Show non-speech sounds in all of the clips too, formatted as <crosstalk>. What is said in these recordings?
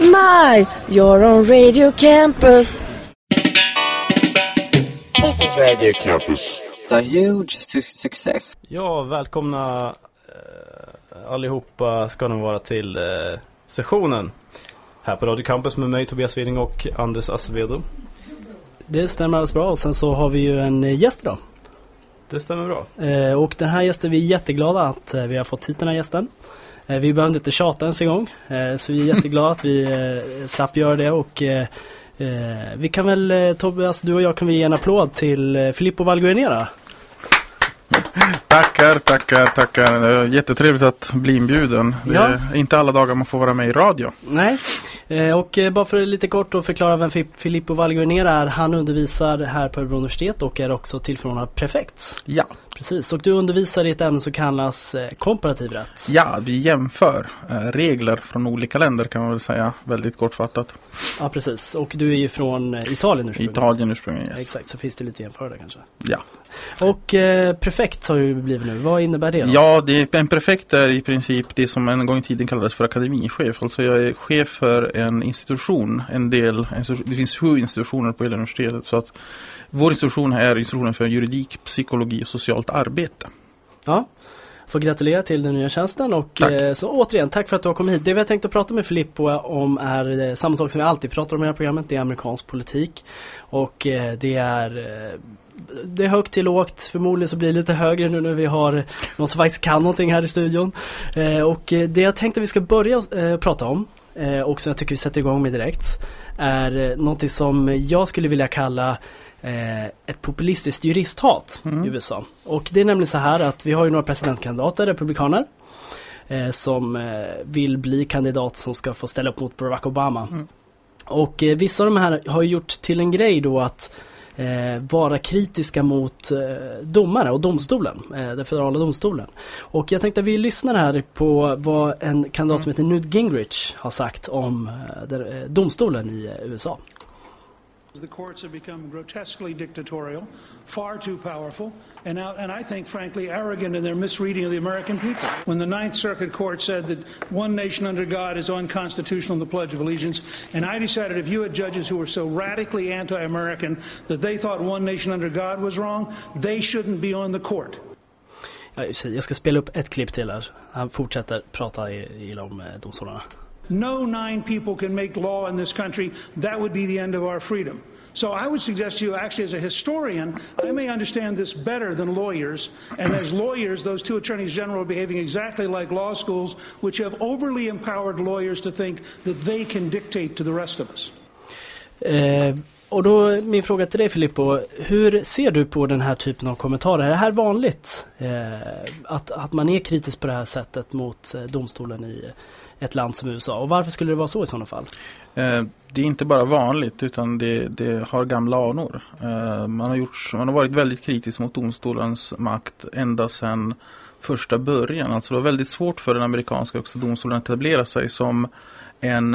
Smile, you're on Radio Campus. This is Radio Campus. A huge su success. Ja, välkomna eh, allihopa ska ni vara till eh, sessionen här på Radio Campus med mig Tobias Widing och Anders Acevedo. Det stämmer alldeles bra och sen så har vi ju en gäst idag. Det stämmer bra. Eh, och den här gästen, vi är jätteglada att eh, vi har fått hit den här gästen. Eh, vi behövde inte tjata ens en gång. Eh, så vi är jätteglada att vi eh, slapp göra det och vi kan väl Tobias, du och jag kan vi ge en applåd till Filippo Valguenera. Tackar, tackar, tackar. Jättetrevligt att bli inbjuden. Det Ja. är inte alla dagar man får vara med i radio. Nej, och bara för lite kort att förklara vem Fi- Filippo Valguenera är. Han undervisar här på Örebro universitet och är också tillförordnad prefekt. Ja, Precis, och du undervisar i ett ämne som kallas eh, komparativ rätt. ja vi jämför eh, regler från olika länder kan man väl säga väldigt kortfattat. Ja, precis. Och du är ju från eh, Italien ursprungligen. Italien ursprungligen, Ja, yes. Exakt, så finns det lite jämföra där kanske. Ja. Och eh, prefekt har du blivit nu. Vad innebär det då? ja, det en prefekt är i princip det som en gång i tiden kallades för akademichef. Alltså jag är chef för en institution, en del, det finns sju institutioner på hela universitetet. Så att vår institution är institutionen för juridik, psykologi och socialt arbete. Ja. Får gratulera till den nya tjänsten och Tack. eh, så återigen tack för att du har kommit hit. Det vi har tänkt att prata med Filippo om är eh, samma sak som vi alltid pratar om i det här programmet. Det är amerikansk politik. Och eh, det är det är högt till lågt. Förmodligen så blir det lite högre nu när vi har någon som faktiskt kan någonting här i studion. Och det jag tänkte vi ska börja prata om eh, och som jag tycker vi sätter igång med direkt är eh, någonting som jag skulle vilja kalla eh, ett populistiskt juristhat i USA. Och det är nämligen så här att vi har ju några presidentkandidater, republikaner. Eh, som vill bli kandidat som ska få ställa upp mot Barack Obama. Och eh, vissa av de här har gjort till en grej då att eh, vara kritiska mot eh, domare och domstolen, eh, den federala domstolen. Och jag tänkte att vi lyssnar här på vad en kandidat som heter Newt Gingrich har sagt om eh, eh, domstolen i eh, USA. The courts have become grotesquely dictatorial, far too powerful, and, out, and I think, frankly, arrogant in their misreading of the American people. When the Ninth Circuit Court said that one nation under God is unconstitutional in the Pledge of Allegiance, and I decided if you had judges who were so radically anti American that they thought one nation under God was wrong, they shouldn't be on the court. Ja, Jag ska spela upp ett klipp till här. Han fortsätter prata illa om eh, domstolarna. No nine people can make law in this country. That would be the end of our freedom. So I would suggest to you, actually, as a historian, I may understand this better than lawyers. And as lawyers, those two attorneys general are behaving exactly like law schools, which have overly empowered lawyers to think that they can dictate to the rest of us. Eh, och då min fråga till dig Filippo, hur ser du på den här typen av kommentarer? Är det här vanligt? Eh, att, att man är kritisk på det här sättet mot eh, domstolen i ett land som USA? Och varför skulle det vara så i sådana fall? Eh, Det är inte bara vanligt utan det, det har gamla anor. Eh, Man har, gjort, man har varit väldigt kritisk mot domstolens makt ända sedan första början. Alltså det var väldigt svårt för den amerikanska högsta domstolen att etablera sig som en,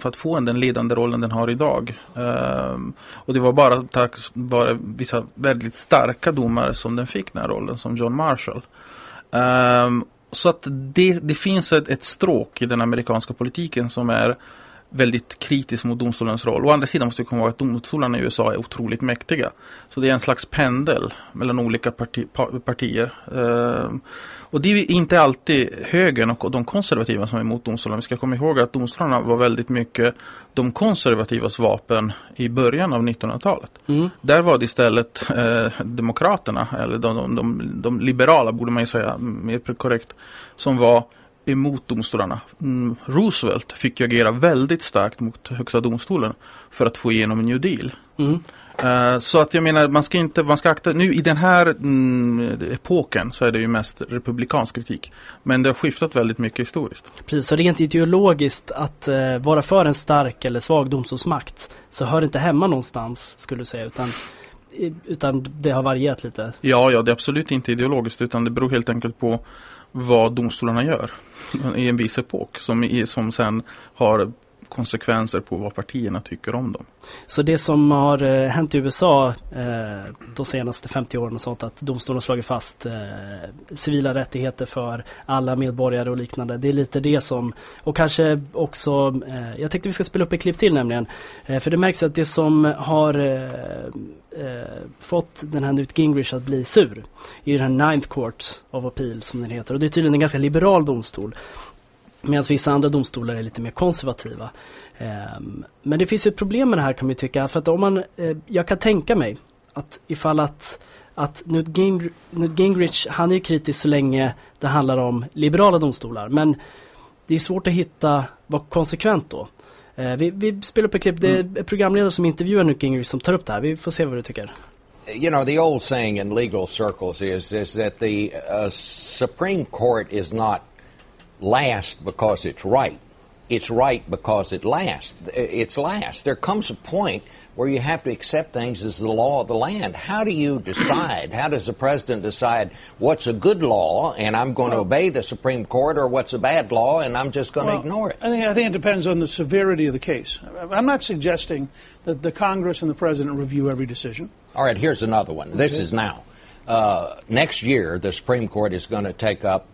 för att få den ledande rollen den har idag. Eh, och det var bara tack vare vissa väldigt starka domare som den fick den här rollen, som John Marshall. Eh, så att det, det finns ett, ett stråk i den amerikanska politiken som är väldigt kritisk mot domstolens roll. Å andra sidan måste vi komma ihåg att domstolarna i USA är otroligt mäktiga. Så det är en slags pendel mellan olika parti, pa, partier. Ehm, och det är inte alltid högern och de konservativa som är emot domstolarna. Vi ska komma ihåg att domstolarna var väldigt mycket de konservativas vapen i början av 1900-talet. Mm. Där var det istället eh, demokraterna, eller de, de, de, de liberala borde man ju säga mer korrekt, som var emot domstolarna. Mm, Roosevelt fick ju agera väldigt starkt mot högsta domstolen för att få igenom en new deal. Mm. Eh, så att jag menar, man ska inte, man ska akta, nu i den här mm, epoken så är det ju mest republikansk kritik. Men det har skiftat väldigt mycket historiskt. Precis, så rent ideologiskt att eh, vara för en stark eller svag domstolsmakt så hör det inte hemma någonstans skulle du säga utan, utan det har varierat lite. Ja, ja, det är absolut inte ideologiskt utan det beror helt enkelt på vad domstolarna gör i en viss epok som, som sen har konsekvenser på vad partierna tycker om dem. Så det som har eh, hänt i USA eh, de senaste 50 åren och sånt att domstolen har slagit fast eh, civila rättigheter för alla medborgare och liknande. Det är lite det som och kanske också eh, jag tänkte vi ska spela upp ett klipp till nämligen. Eh, för det märks att det som har eh, eh, fått den här Newt Gingrich att bli sur är ju den här Ninth Court of Appeal som den heter och det är tydligen en ganska liberal domstol. Medan vissa andra domstolar är lite mer konservativa. Um, men det finns ett problem med det här kan man tycka. För att om man, uh, jag kan tänka mig att ifall att, att Newt, Ging, Newt Gingrich, han är ju kritisk så länge det handlar om liberala domstolar. Men det är svårt att hitta, vara konsekvent då. Uh, vi, vi spelar upp ett klipp, det är mm. programledare som intervjuar Newt Gingrich som tar upp det här. Vi får se vad du tycker. You know, the old saying in legal circles is, is that the uh, Supreme Court is not last because it's right. It's right because it lasts. It's last. There comes a point where you have to accept things as the law of the land. How do you decide? How does the president decide what's a good law and I'm going well, to obey the Supreme Court or what's a bad law and I'm just going well, to ignore it? I think, I think it depends on the severity of the case. I'm not suggesting that the Congress and the president review every decision. All right, here's another one. This okay. is now. Uh, next year, the Supreme Court is going to take up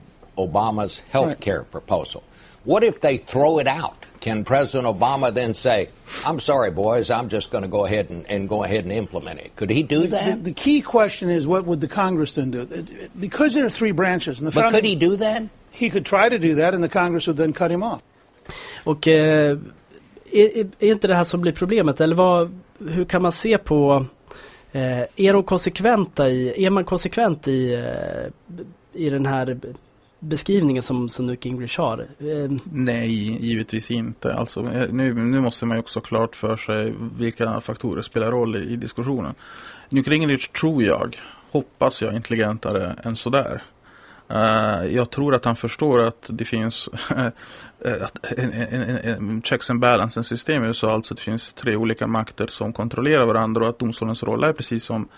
Obama's health care right. proposal. What if they throw it out? Can President Obama then say, I'm sorry, boys, I'm just going to go ahead and, and, go ahead and implement it? Could he do that? The, the, key question is what would the Congress then do? Because there are three branches. And the but could he do that? He could try to do that and the Congress would then cut him off. Och eh, är, är, inte det här som blir problemet? Eller vad, hur kan man se på eh, är de konsekventa i, är man konsekvent i, eh, i den här beskrivningen som, som English har? Eh, Nej, givetvis inte. Alltså, eh, nu, nu måste man ju också klart för sig vilka faktorer spelar roll i, i diskussionen. Nuke English tror jag, hoppas jag, intelligentare än sådär. Uh, jag tror att han förstår att det finns <laughs> en, en, en, checks and balances system i USA, alltså att det finns tre olika makter som kontrollerar varandra och att domstolens roll är precis som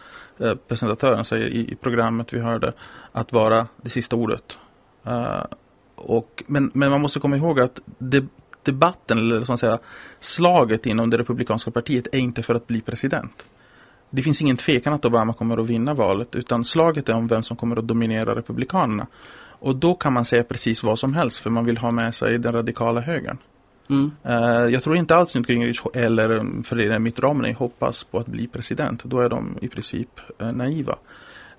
uh, presentatören säger i, i programmet vi hörde, att vara det sista ordet. Uh, och, men, men man måste komma ihåg att de, debatten, eller så att säga, slaget inom det republikanska partiet är inte för att bli president. Det finns ingen tvekan att Obama kommer att vinna valet, utan slaget är om vem som kommer att dominera republikanerna. Och då kan man säga precis vad som helst, för man vill ha med sig den radikala högern. Mm. Uh, jag tror inte alls Newt Gingrich eller för det Mitt Romney hoppas på att bli president. Då är de i princip uh, naiva.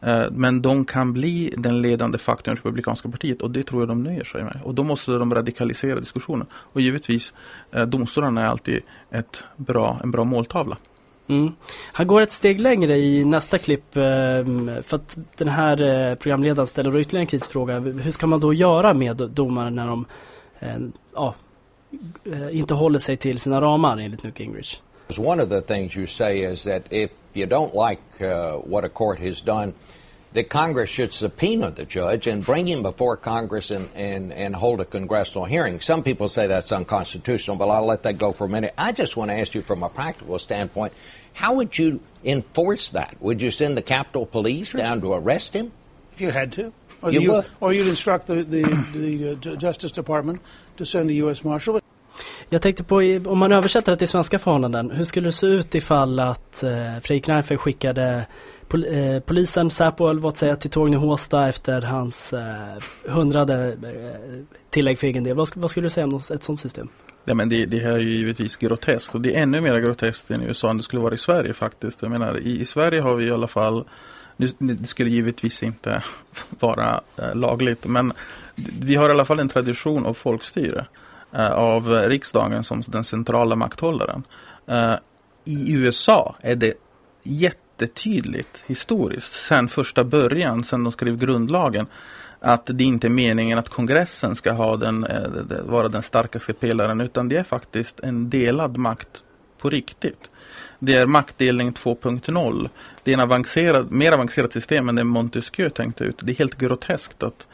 Eh, men de kan bli den ledande faktorn i Republikanska partiet och det tror jag de nöjer sig med. Och då måste de radikalisera diskussionen. Och givetvis, eh, domstolarna är alltid ett bra, en bra måltavla. Mm. Han går ett steg längre i nästa klipp eh, för att den här programledaren ställer ytterligare en kritisk fråga. Hur ska man då göra med domare när de ja, inte håller sig till sina ramar enligt Newt Gingrich? One of the things you say is that if you don't like uh, what a court has done, that Congress should subpoena the judge and bring him before Congress and, and, and hold a congressional hearing. Some people say that's unconstitutional, but I'll let that go for a minute. I just want to ask you from a practical standpoint, how would you enforce that? Would you send the Capitol Police sure. down to arrest him? If you had to. Or, you you, or you'd instruct the, the, the uh, Justice Department to send a U.S. Marshal. Jag tänkte på, om man översätter det till svenska förhållanden, hur skulle det se ut ifall att eh, Fredrik Reinfeldt skickade pol, eh, polisen, Säpo eller vad säga till Torgny Håsta efter hans eh, hundrade eh, tillägg för egen del. Vad, vad, skulle du säga om ett sådant system? Ja, men det, det här är ju givetvis groteskt och det är ännu mer groteskt än i USA än det skulle vara i Sverige faktiskt. Jag menar, i, i Sverige har vi i alla fall nu, det skulle givetvis inte <laughs> vara eh, lagligt men vi har i alla fall en tradition av folkstyre. Eh, av riksdagen som den centrala makthållaren. Eh, I USA är det jättetydligt historiskt, sen första början, sen de skrev grundlagen, att det inte är meningen att kongressen ska ha den, eh, vara den starkaste pelaren, utan det är faktiskt en delad makt på riktigt. Det är maktdelning 2.0. Det är en avancerad, mer avancerat system än det Montesquieu tänkte ut. Det är helt groteskt att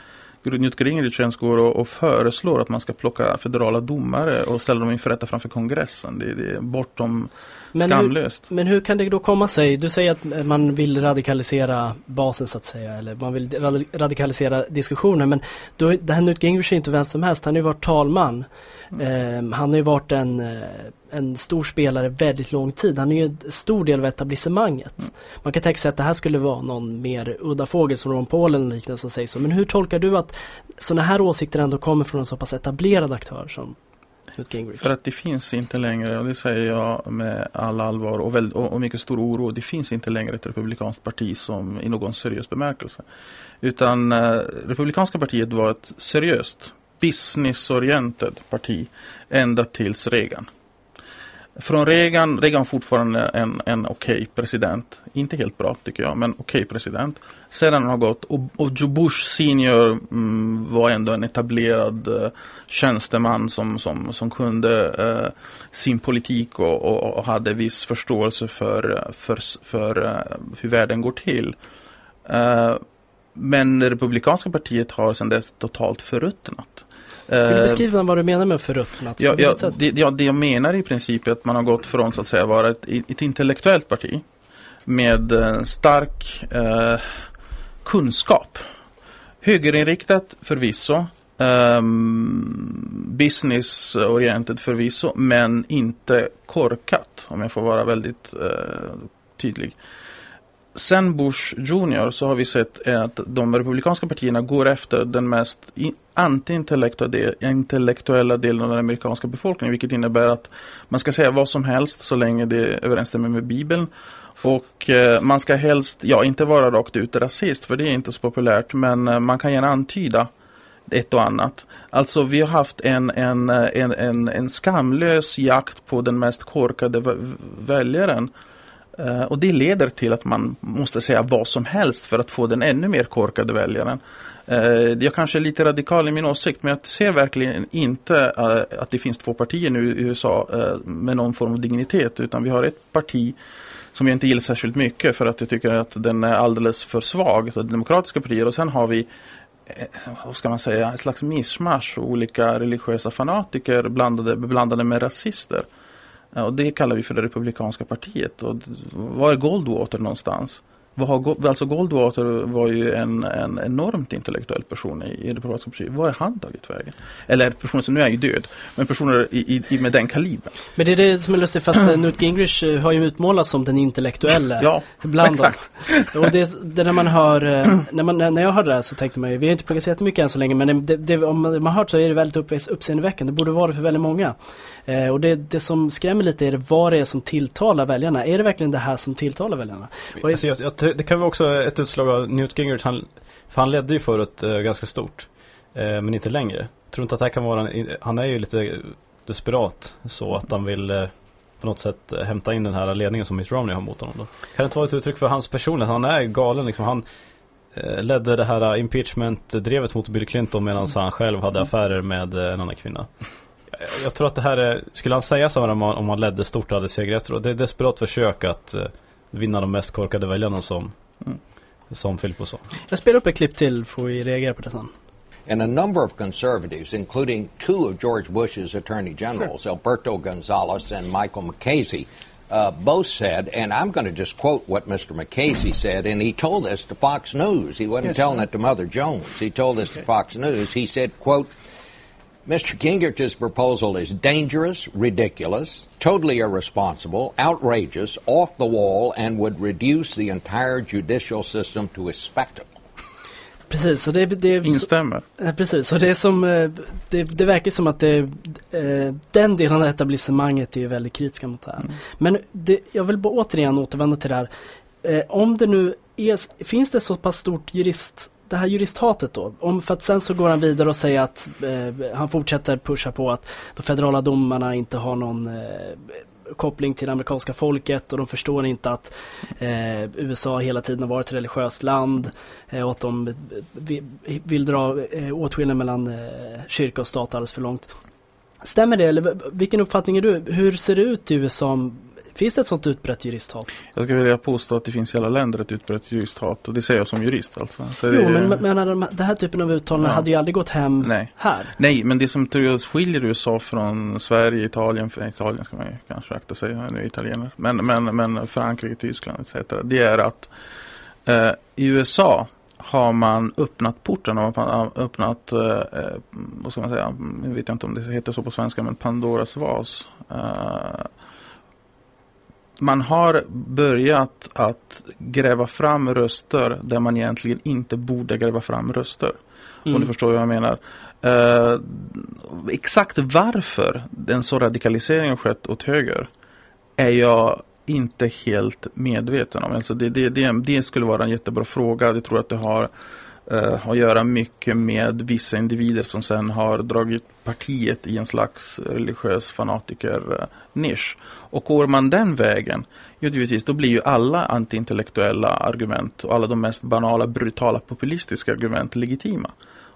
Newt Gingrich ens går och, och föreslår att man ska plocka federala domare och ställa dem inför rätta framför kongressen. Det, det är bortom Men skamlöst. hur, men hur kan det då komma sig? Du säger att man vill radikalisera basen så att säga, eller man vill radi- radikalisera diskussionen. Men då, det här Newt Gingrich är inte vem som helst, han har ju varit talman. Eh, han har ju varit en, eh, en stor spelare väldigt lång tid. Han är ju en stor del av etablissemanget. Man kan tänka sig att det här skulle vara någon mer udda fågel som Ron Paul eller liknande som säger så. Men hur tolkar du att sådana här åsikter ändå kommer från en så pass etablerad aktör som Newt Gingrich? För att det finns inte längre, och det säger jag med all allvar och, väl, och, och mycket stor oro, det finns inte längre ett republikanskt parti som i någon seriös bemärkelse. Utan eh, Republikanska partiet var ett seriöst, business-oriented parti ända tills Reagan. Från Reagan, Reagan fortfarande en, en okej president. Inte helt bra tycker jag, men okej president. Sedan har gått och, och Joe Bush senior mm, var ändå en etablerad eh, tjänsteman som, som, som kunde uh, sin politik och, och, och hade viss förståelse för, för, för uh, hur världen går till. Eh, men det republikanska partiet har sedan dess totalt förruttnat. Vill du Eh, beskriva vad du menar med förruttnat? Ja, ja, sätt? det, ja, det jag menar i princip är att man har gått från så att säga vara ett, ett intellektuellt parti med eh, stark eh, kunskap. Högerinriktat förvisso, ehm, business-oriented förvisso, men inte korkat om jag får vara väldigt eh, tydlig. Sen Bush Jr så har vi sett att de republikanska partierna går efter den mest antiintellektuella anti-intellektuella delen av den amerikanska befolkningen. Vilket innebär att man ska säga vad som helst så länge det överensstämmer med Bibeln. Och eh, man ska helst, ja inte vara rakt ut rasist för det är inte så populärt. Men eh, man kan gärna antyda ett och annat. Alltså vi har haft en, en, eh, en, en, en skamlös jakt på den mest korkade väljaren. Eh, och det leder till att man måste säga vad som helst för att få den ännu mer korkade väljaren. Eh, jag kanske är lite radikal i min åsikt men jag ser verkligen inte eh, att det finns två partier nu i USA med någon form av dignitet utan vi har ett parti som jag inte gillar särskilt mycket för att jag tycker att den är alldeles för svag, så demokratiska partier och sen har vi vad ska man säga, ett slags mischmasch olika religiösa fanatiker blandade, blandade med rasister. Och det kallar vi för det republikanska partiet. Och var är Goldwater någonstans? Vad har, alltså Goldwater var ju en, en enormt intellektuell person i, i det republikanska partiet. Var är han tagit vägen? Eller personer som nu är ju död, men personer i, i, med den kalibern. Men det är det som är lustigt för att eh, Newt Gingrich eh, har ju utmålats som den intellektuella. Ja, bland exakt. Dem. Och det, det när man hör, eh, när, man, när jag hörde det här så tänkte man ju, vi har inte pluggat så jättemycket än så länge men det, det, om man har hört så är det väldigt upp, uppseendeväckande. Det borde vara det för väldigt många. Eh, och det, det som skrämmer lite är det vad det är som tilltalar väljarna. Är det verkligen det här som tilltalar väljarna? Och, Alltså, jag, jag, det kan vara också ett utslag av Newt Gingrich. Han, för han ledde ju förut eh, ganska stort. Eh, men inte längre. Tror inte att det här kan vara en, Han är ju lite desperat. Så att han vill eh, på något sätt eh, hämta in den här ledningen som Mitt Romney har mot honom. Då. Kan det inte vara ett uttryck för hans personlighet? Han är galen liksom. Han eh, ledde det här eh, impeachment-drevet mot Bill Clinton medan han själv hade affärer med en annan kvinna. Jag, tror att det här är, skulle han säga så om han, om han ledde stort och hade tror det är ett desperat försök att vinna de mest korkade väljarna som, Mm. som Filippo sa. jag spelar upp ett klipp till, får vi reagera på det sen. And a number of conservatives, including two of George Bush's attorney generals, Alberto Gonzales and Michael McCasey, uh, both said, and I'm going to just quote what Mr. McCasey said, and he told this to Fox News. He wasn't telling it to Mother Jones. He told this to Fox News. He said, quote, Mr. Gingrich's proposal is dangerous, ridiculous, totally irresponsible, outrageous, off the wall, and would reduce the entire judicial system to a spectacle. Precis, så det, det Instämmer. Ja, precis, så det är som, eh, det, det verkar som att det, eh, den delen av etablissemanget är väldigt kritiska mot det här. Men det, jag vill bara återigen återvända till det här. Eh, om det nu är, finns det så pass stort jurist, det här juristhatet då? Om, för att sen så går han vidare och säger att eh, han fortsätter pusha på att de federala domarna inte har någon eh, koppling till det amerikanska folket och de förstår inte att eh, USA hela tiden har varit ett religiöst land eh, och att de eh, vill dra eh, åtskillnad mellan eh, kyrka och stat alldeles för långt. Stämmer det eller vilken uppfattning är du? Hur ser det ut i USA? Finns det ett sånt utbrett juristhat? Jag skulle vilja påstå att det finns i alla länder ett utbrett juristhat och det säger jag som jurist alltså. Så Jo, det- men, men men de, den här typen av uttalanden Ja. hade ju aldrig gått hem Nej. här. Nej, men det som tror jag skiljer USA från Sverige, Italien, för Italien ska man ju kanske akta sig, jag är nu italienare, men, men, men Frankrike, Tyskland etc. Det är att eh, i USA har man öppnat porten, och man har öppnat, eh, eh, vad ska man säga, jag vet inte om det heter så på svenska, men Pandoras vas. Eh, man har börjat att gräva fram röster där man egentligen inte borde gräva fram röster. Om Mm. du förstår vad jag menar. Eh, exakt varför den så radikalisering har skett åt höger är jag inte helt medveten om. Alltså det, det, det, det skulle vara en jättebra fråga. Jag tror att det har eh, att göra mycket med vissa individer som sen har dragit partiet i en slags religiös fanatiker-nisch. Och går man den vägen, givetvis, då blir ju alla antiintellektuella argument och alla de mest banala, brutala, populistiska argument legitima.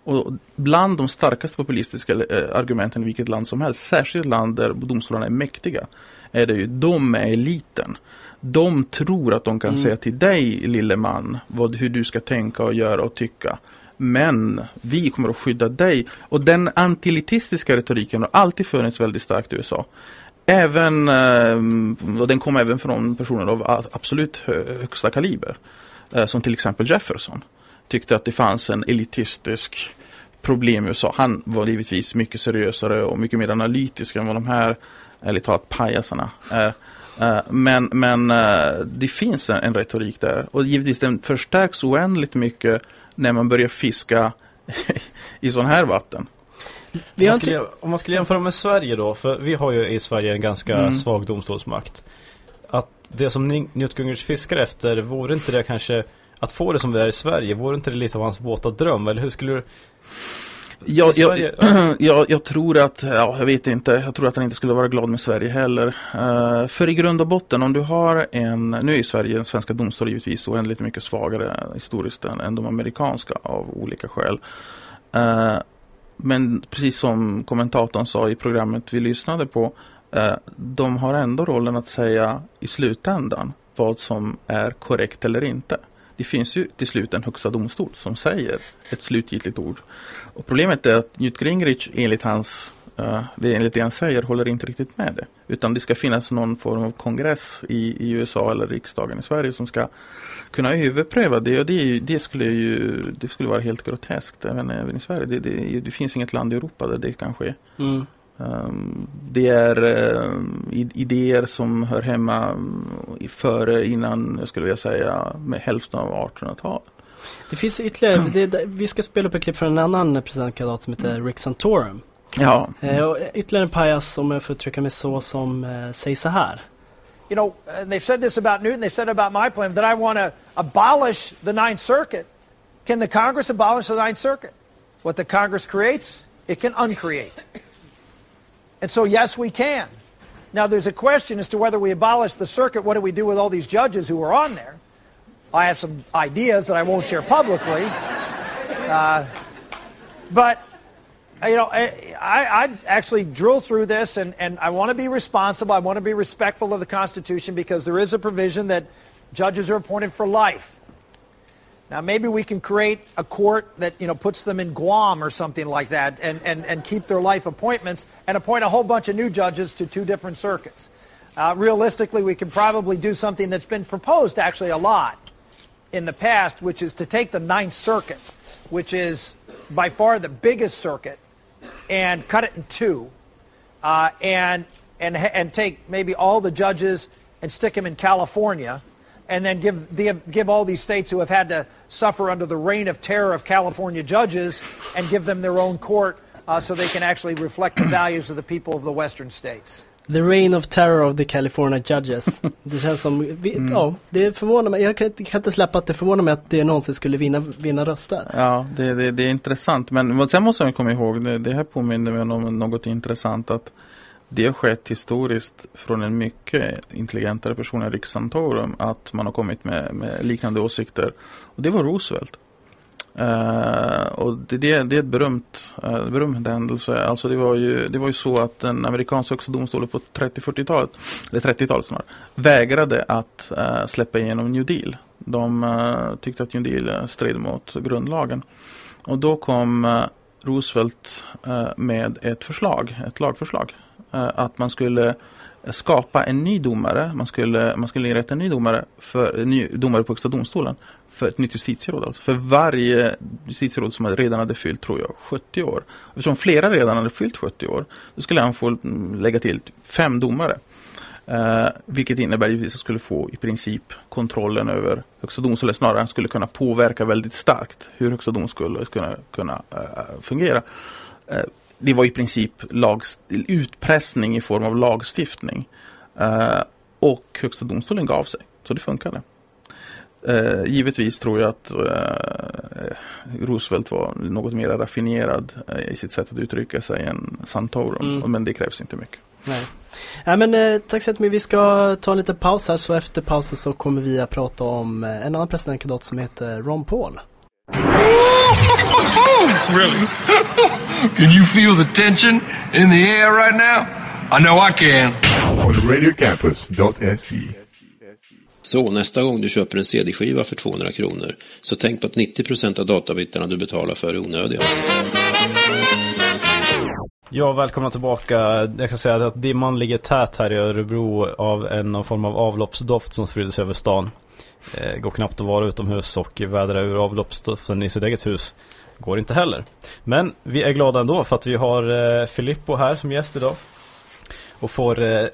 Och bland de starkaste populistiska eh, argumenten i vilket land som helst, särskilt land där domstolarna är mäktiga, är det ju de är eliten. De tror att de kan Mm. säga till dig, lille man, vad, hur du ska tänka och göra och tycka. Men vi kommer att skydda dig. Och den antilitistiska retoriken har alltid funnits väldigt starkt i USA. Även, eh, och den kom även från personer av absolut högsta kaliber. Eh, som till exempel Jefferson. Tyckte att det fanns en elitistisk problem i USA. Han var givetvis mycket seriösare och mycket mer analytisk än vad de här, ärligt talat, pajasarna är. Eh, men, men det finns en, en retorik där och givetvis den förstärks oändligt mycket när man börjar fiska <laughs> i sån här vatten. Vi Om man, skulle, inte, om man skulle jämföra med Sverige då, för vi har ju i Sverige en ganska Mm. svag domstolsmakt. Att det som Gingrich fiskar efter, vore inte det kanske att få det som det är i Sverige, vore inte det lite av hans våta dröm? Eller hur skulle du... Jag, jag, jag, jag tror att, ja, jag vet inte, jag tror att han inte skulle vara glad med Sverige heller. Eh, för i grund och botten, om du har en, nu är ju Sverige, den svenska domstolen givetvis oändligt mycket svagare historiskt än, än de amerikanska av olika skäl. Eh, men precis som kommentatorn sa i programmet vi lyssnade på, eh, de har ändå rollen att säga i slutändan vad som är korrekt eller inte. Det finns ju till slut en högsta domstol som säger ett slutgiltigt ord. Och problemet är att Newt Gingrich enligt hans det enligt det han säger håller inte riktigt med det. Utan det ska finnas någon form av kongress i, i USA eller riksdagen i Sverige som ska kunna överpröva det. Och det, det, skulle, ju, det skulle vara helt groteskt även, även i Sverige. Det, det, det finns inget land i Europa där det kan ske. mm. Um, det är um, idéer som hör hemma um, före, innan, jag skulle vilja säga, med hälften av 1800-talet. Det finns ytterligare, <clears throat> det, vi ska spela upp ett klipp från en annan presidentkandidat som heter Rick Santorum. Ja, Eh, och ytterligare en pajas, om jag får uttrycka mig så, som eh, säger så här. you know, and they've said this about Newton, they've said it about my plan, that I want to abolish the Ninth Circuit. Can the Congress abolish the Ninth Circuit? What the Congress creates, it can uncreate. And so, yes, we can. Now, there's a question as to whether we abolish the circuit, what do we do with all these judges who are on there? I have some ideas that I won't share publicly. Uh, but you know, I, I, I actually drill through this, and, and I want to be responsible. I want to be respectful of the Constitution because there is a provision that judges are appointed for life. Now, maybe we can create a court that you know puts them in Guam or something like that, and, and, and keep their life appointments, and appoint a whole bunch of new judges to two different circuits. Uh, realistically, we can probably do something that's been proposed actually a lot in the past, which is to take the Ninth Circuit, which is by far the biggest circuit, and cut it in two, uh, and and and take maybe all the judges and stick them in California, and then give the, give all these states who have had to suffer under the reign of terror of California judges, and give them their own court, uh, so they can actually reflect the values of the people of the western states. The reign of terror of the California judges. <laughs> Det känns som, vi, ja, det förvånar mig. Jag kan, kan inte släppa att det förvånar mig att det någonsin skulle vinna, vinna röster. Ja, det, det, det är intressant. Men men sen måste jag komma ihåg, det, det här påminner mig om något intressant. att Det har skett historiskt från en mycket intelligentare person än Rick Santorum att man har kommit med, med liknande åsikter. Och det var Roosevelt. Uh, och det, det, det är ett berömt, uh, berömt händelse. Alltså det var, ju, det var ju så att den amerikanska högsta domstolen på 30-40-talet, eller 30-talet snarare, vägrade att uh, släppa igenom New Deal. De tyckte att New Deal stred mot grundlagen. Och då kom Roosevelt med ett förslag, ett lagförslag, att man skulle skapa en ny domare, man skulle, man skulle inrätta en ny domare, för, en ny domare på Högsta domstolen för ett nytt justitieråd. Alltså för varje justitieråd som redan hade fyllt, tror jag, 70 år. Eftersom flera redan hade fyllt 70 år, då skulle han få mm, lägga till fem domare. Eh, vilket innebär givetvis att han skulle få i princip kontrollen över Högsta domstolen, snarare han skulle kunna påverka väldigt starkt hur Högsta domstolen skulle kunna, kunna uh, fungera. Uh, det var i princip utpressning i form av lagstiftning. Uh, och Högsta domstolen gav sig, så det funkade. Uh, givetvis tror jag att uh, Roosevelt var något mer raffinerad i sitt sätt att uttrycka sig än Santorum, mm. men det krävs inte mycket. Nej. Ja, men, eh, tack så mycket. Vi ska ta en liten paus här så efter pausen så kommer vi att prata om en annan presidentkandidat som heter Ron Paul. <laughs> really? can you feel the tension in the air right now? I know I can. On radiocampus.se så nästa gång du köper en CD-skiva för 200 kronor så tänk på att 90% av databitarna du betalar för är onödiga. Ja, välkomna tillbaka. Jag kan säga att dimman ligger tät här i Örebro av en form av avloppsdoft som sprider sig över stan. Eh, går knappt att vara utomhus och vädra ur avloppsdoften i sitt eget hus. Går inte heller. Men vi är glada ändå för att vi har eh, Filippo här som gäst idag. Och får eh,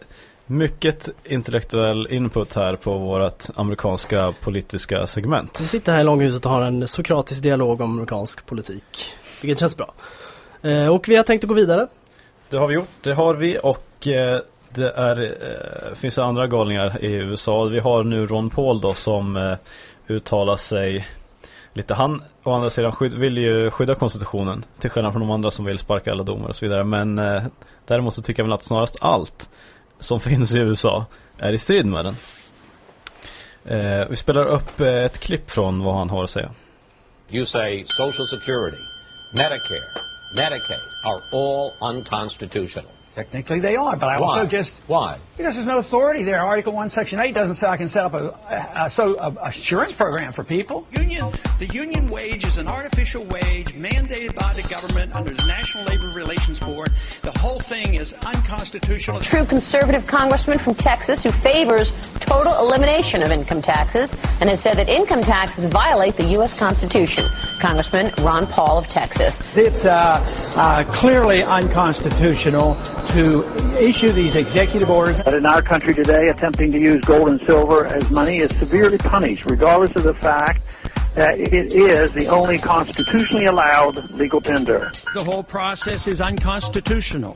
mycket intellektuell input här på vårt amerikanska politiska segment. Vi sitter här i Långhuset och har en sokratisk dialog om amerikansk politik. Vilket känns bra. Eh, och vi har tänkt att gå vidare. Det har vi gjort, det har vi och eh, det är, eh, finns andra galningar i USA. Vi har nu Ron Paul då som uttalar sig lite. Han å andra sidan skydd, vill ju skydda konstitutionen till skillnad från de andra som vill sparka alla domar och så vidare. Men däremot så tycker jag väl att snarast allt som <laughs> finns i USA är i strid med den. Eh, vi spelar upp eh, ett klipp från vad han har att säga. You say Social Security, Medicare, Medicaid are all unconstitutional. Technically, they are, but I Why? also just Why? because there's no authority there. Article One, Section Eight doesn't say I can set up a, a, a so a assurance program for people. Union, the union wage is an artificial wage mandated by the government under the National Labor Relations Board. The whole thing is unconstitutional. True conservative congressman from Texas who favors total elimination of income taxes and has said that income taxes violate the U.S. Constitution. Congressman Ron Paul of Texas. It's uh, uh, clearly unconstitutional to issue these executive orders. But in our country today, attempting to use gold and silver as money is severely punished, regardless of the fact that it is the only constitutionally allowed legal tender. The whole process is unconstitutional.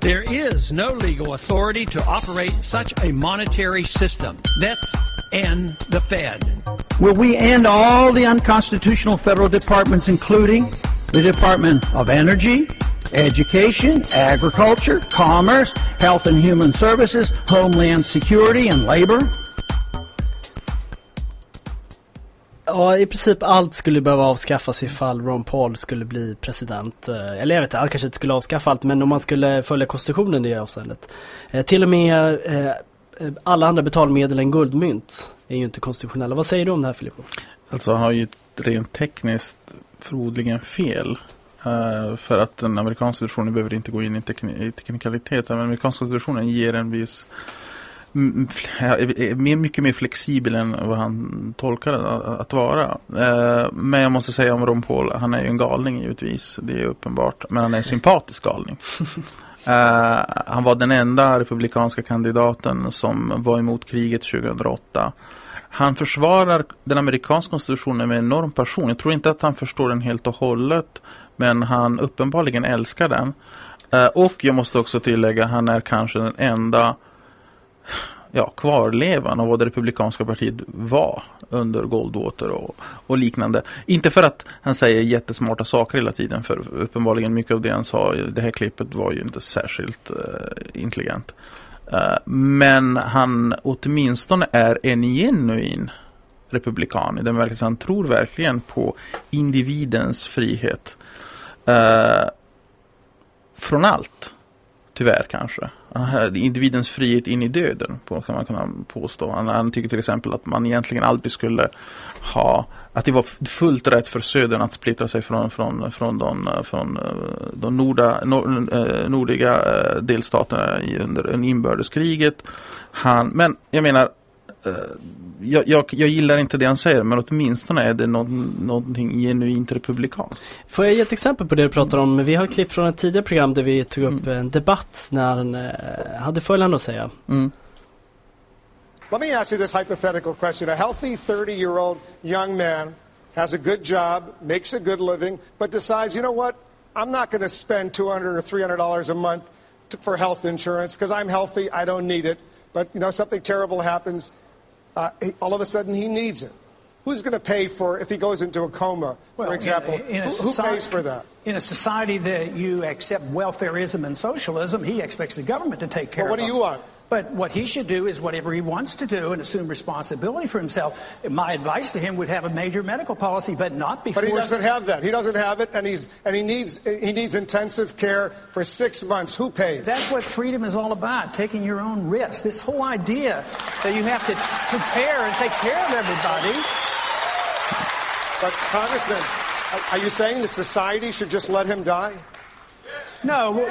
There is no legal authority to operate such a monetary system. Let's end the Fed. Will we end all the unconstitutional federal departments, including the Department of Energy, Education, Agriculture, Commerce, Health and Human Services, Homeland Security and Labor? Ja, i princip allt skulle behöva avskaffas ifall Ron Paul skulle bli president. Eh, eller jag vet inte, han kanske inte skulle avskaffa allt, men om man skulle följa konstitutionen i det avseendet. Eh, till och med eh, alla andra betalmedel än guldmynt är ju inte konstitutionella. Vad säger du om det här Filippo? Alltså han har ju rent tekniskt förmodligen fel. För att den amerikanska konstitutionen behöver inte gå in i, tekni i teknikalitet. Den amerikanska konstitutionen ger en viss mycket mer flexibel än vad han tolkade att vara. Uh, men jag måste säga om Ron Paul, han är ju en galning givetvis. Det är uppenbart. Men han är en sympatisk galning. Uh, <laughs> han var den enda republikanska kandidaten som var emot kriget 2008. Han försvarar den amerikanska konstitutionen med enorm passion. Jag tror inte att han förstår den helt och hållet. Men han uppenbarligen älskar den. Uh, och jag måste också tillägga, han är kanske den enda ja, kvarlevan av vad det republikanska partiet var under Goldwater och, och, liknande. Inte för att han säger jättesmarta saker hela tiden, för uppenbarligen mycket av det han sa i det här klippet var ju inte särskilt uh, intelligent. Uh, men han åtminstone är en genuin republikan i den verkligheten. han tror verkligen på individens frihet. Uh, från allt. Tyvärr kanske. Individens frihet in i döden på, kan man kunna påstå. Han, han tycker till exempel att man egentligen aldrig skulle ha att det var fullt rätt för södern att splittra sig från, från, från de, från eh, de norda, nor, eh, nordiga nordliga delstaterna under inbördeskriget. Han, men jag menar, jag, jag, jag, gillar inte det han säger men åtminstone är det någon, någonting genuint republikanskt. Får jag ge ett exempel på det du pratar om? Vi har klipp från ett tidigare program där vi tog upp mm. en debatt när han eh, hade följande att säga. Mm. Let me ask you this hypothetical question. A healthy 30 year old young man has a good job, makes a good living, but decides, you know what? I'm not going to spend 200 or $300 a month to, for health insurance because I'm healthy, I don't need it. But, you know, something terrible happens uh, he, all of a sudden he needs it. Who's going to pay for if he goes into a coma, well, for example? In, in who, society, who, pays for that? In a society that you accept welfareism and socialism, he expects the government to take care well, what of What do you want? But what he should do is whatever he wants to do and assume responsibility for himself. My advice to him would have a major medical policy, but not before. But he doesn't have that. He doesn't have it, and he's and he needs he needs intensive care for six months. Who pays? That's what freedom is all about: taking your own risk. This whole idea that you have to prepare and take care of everybody. But Congressman, are you saying the society should just let him die? No.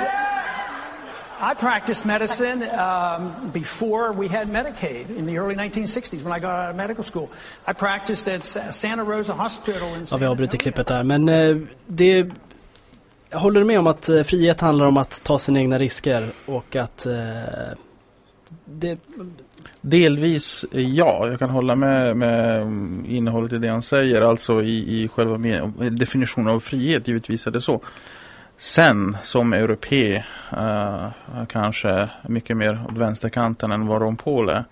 I practiced medicine um, before we had Medicaid in the early 1960s when I got out of medical school. I practiced at Santa Rosa Hospital in Ja, vi avbryter klippet där. Men eh, det... Håller du med om att eh, frihet handlar om att ta sina egna risker och att eh, det... Delvis ja, jag kan hålla med, med innehållet i det han säger, alltså i, i själva definitionen av frihet, givetvis är det så. Sen som europé, uh, eh, kanske mycket mer åt vänsterkanten än vad Ron Paul är,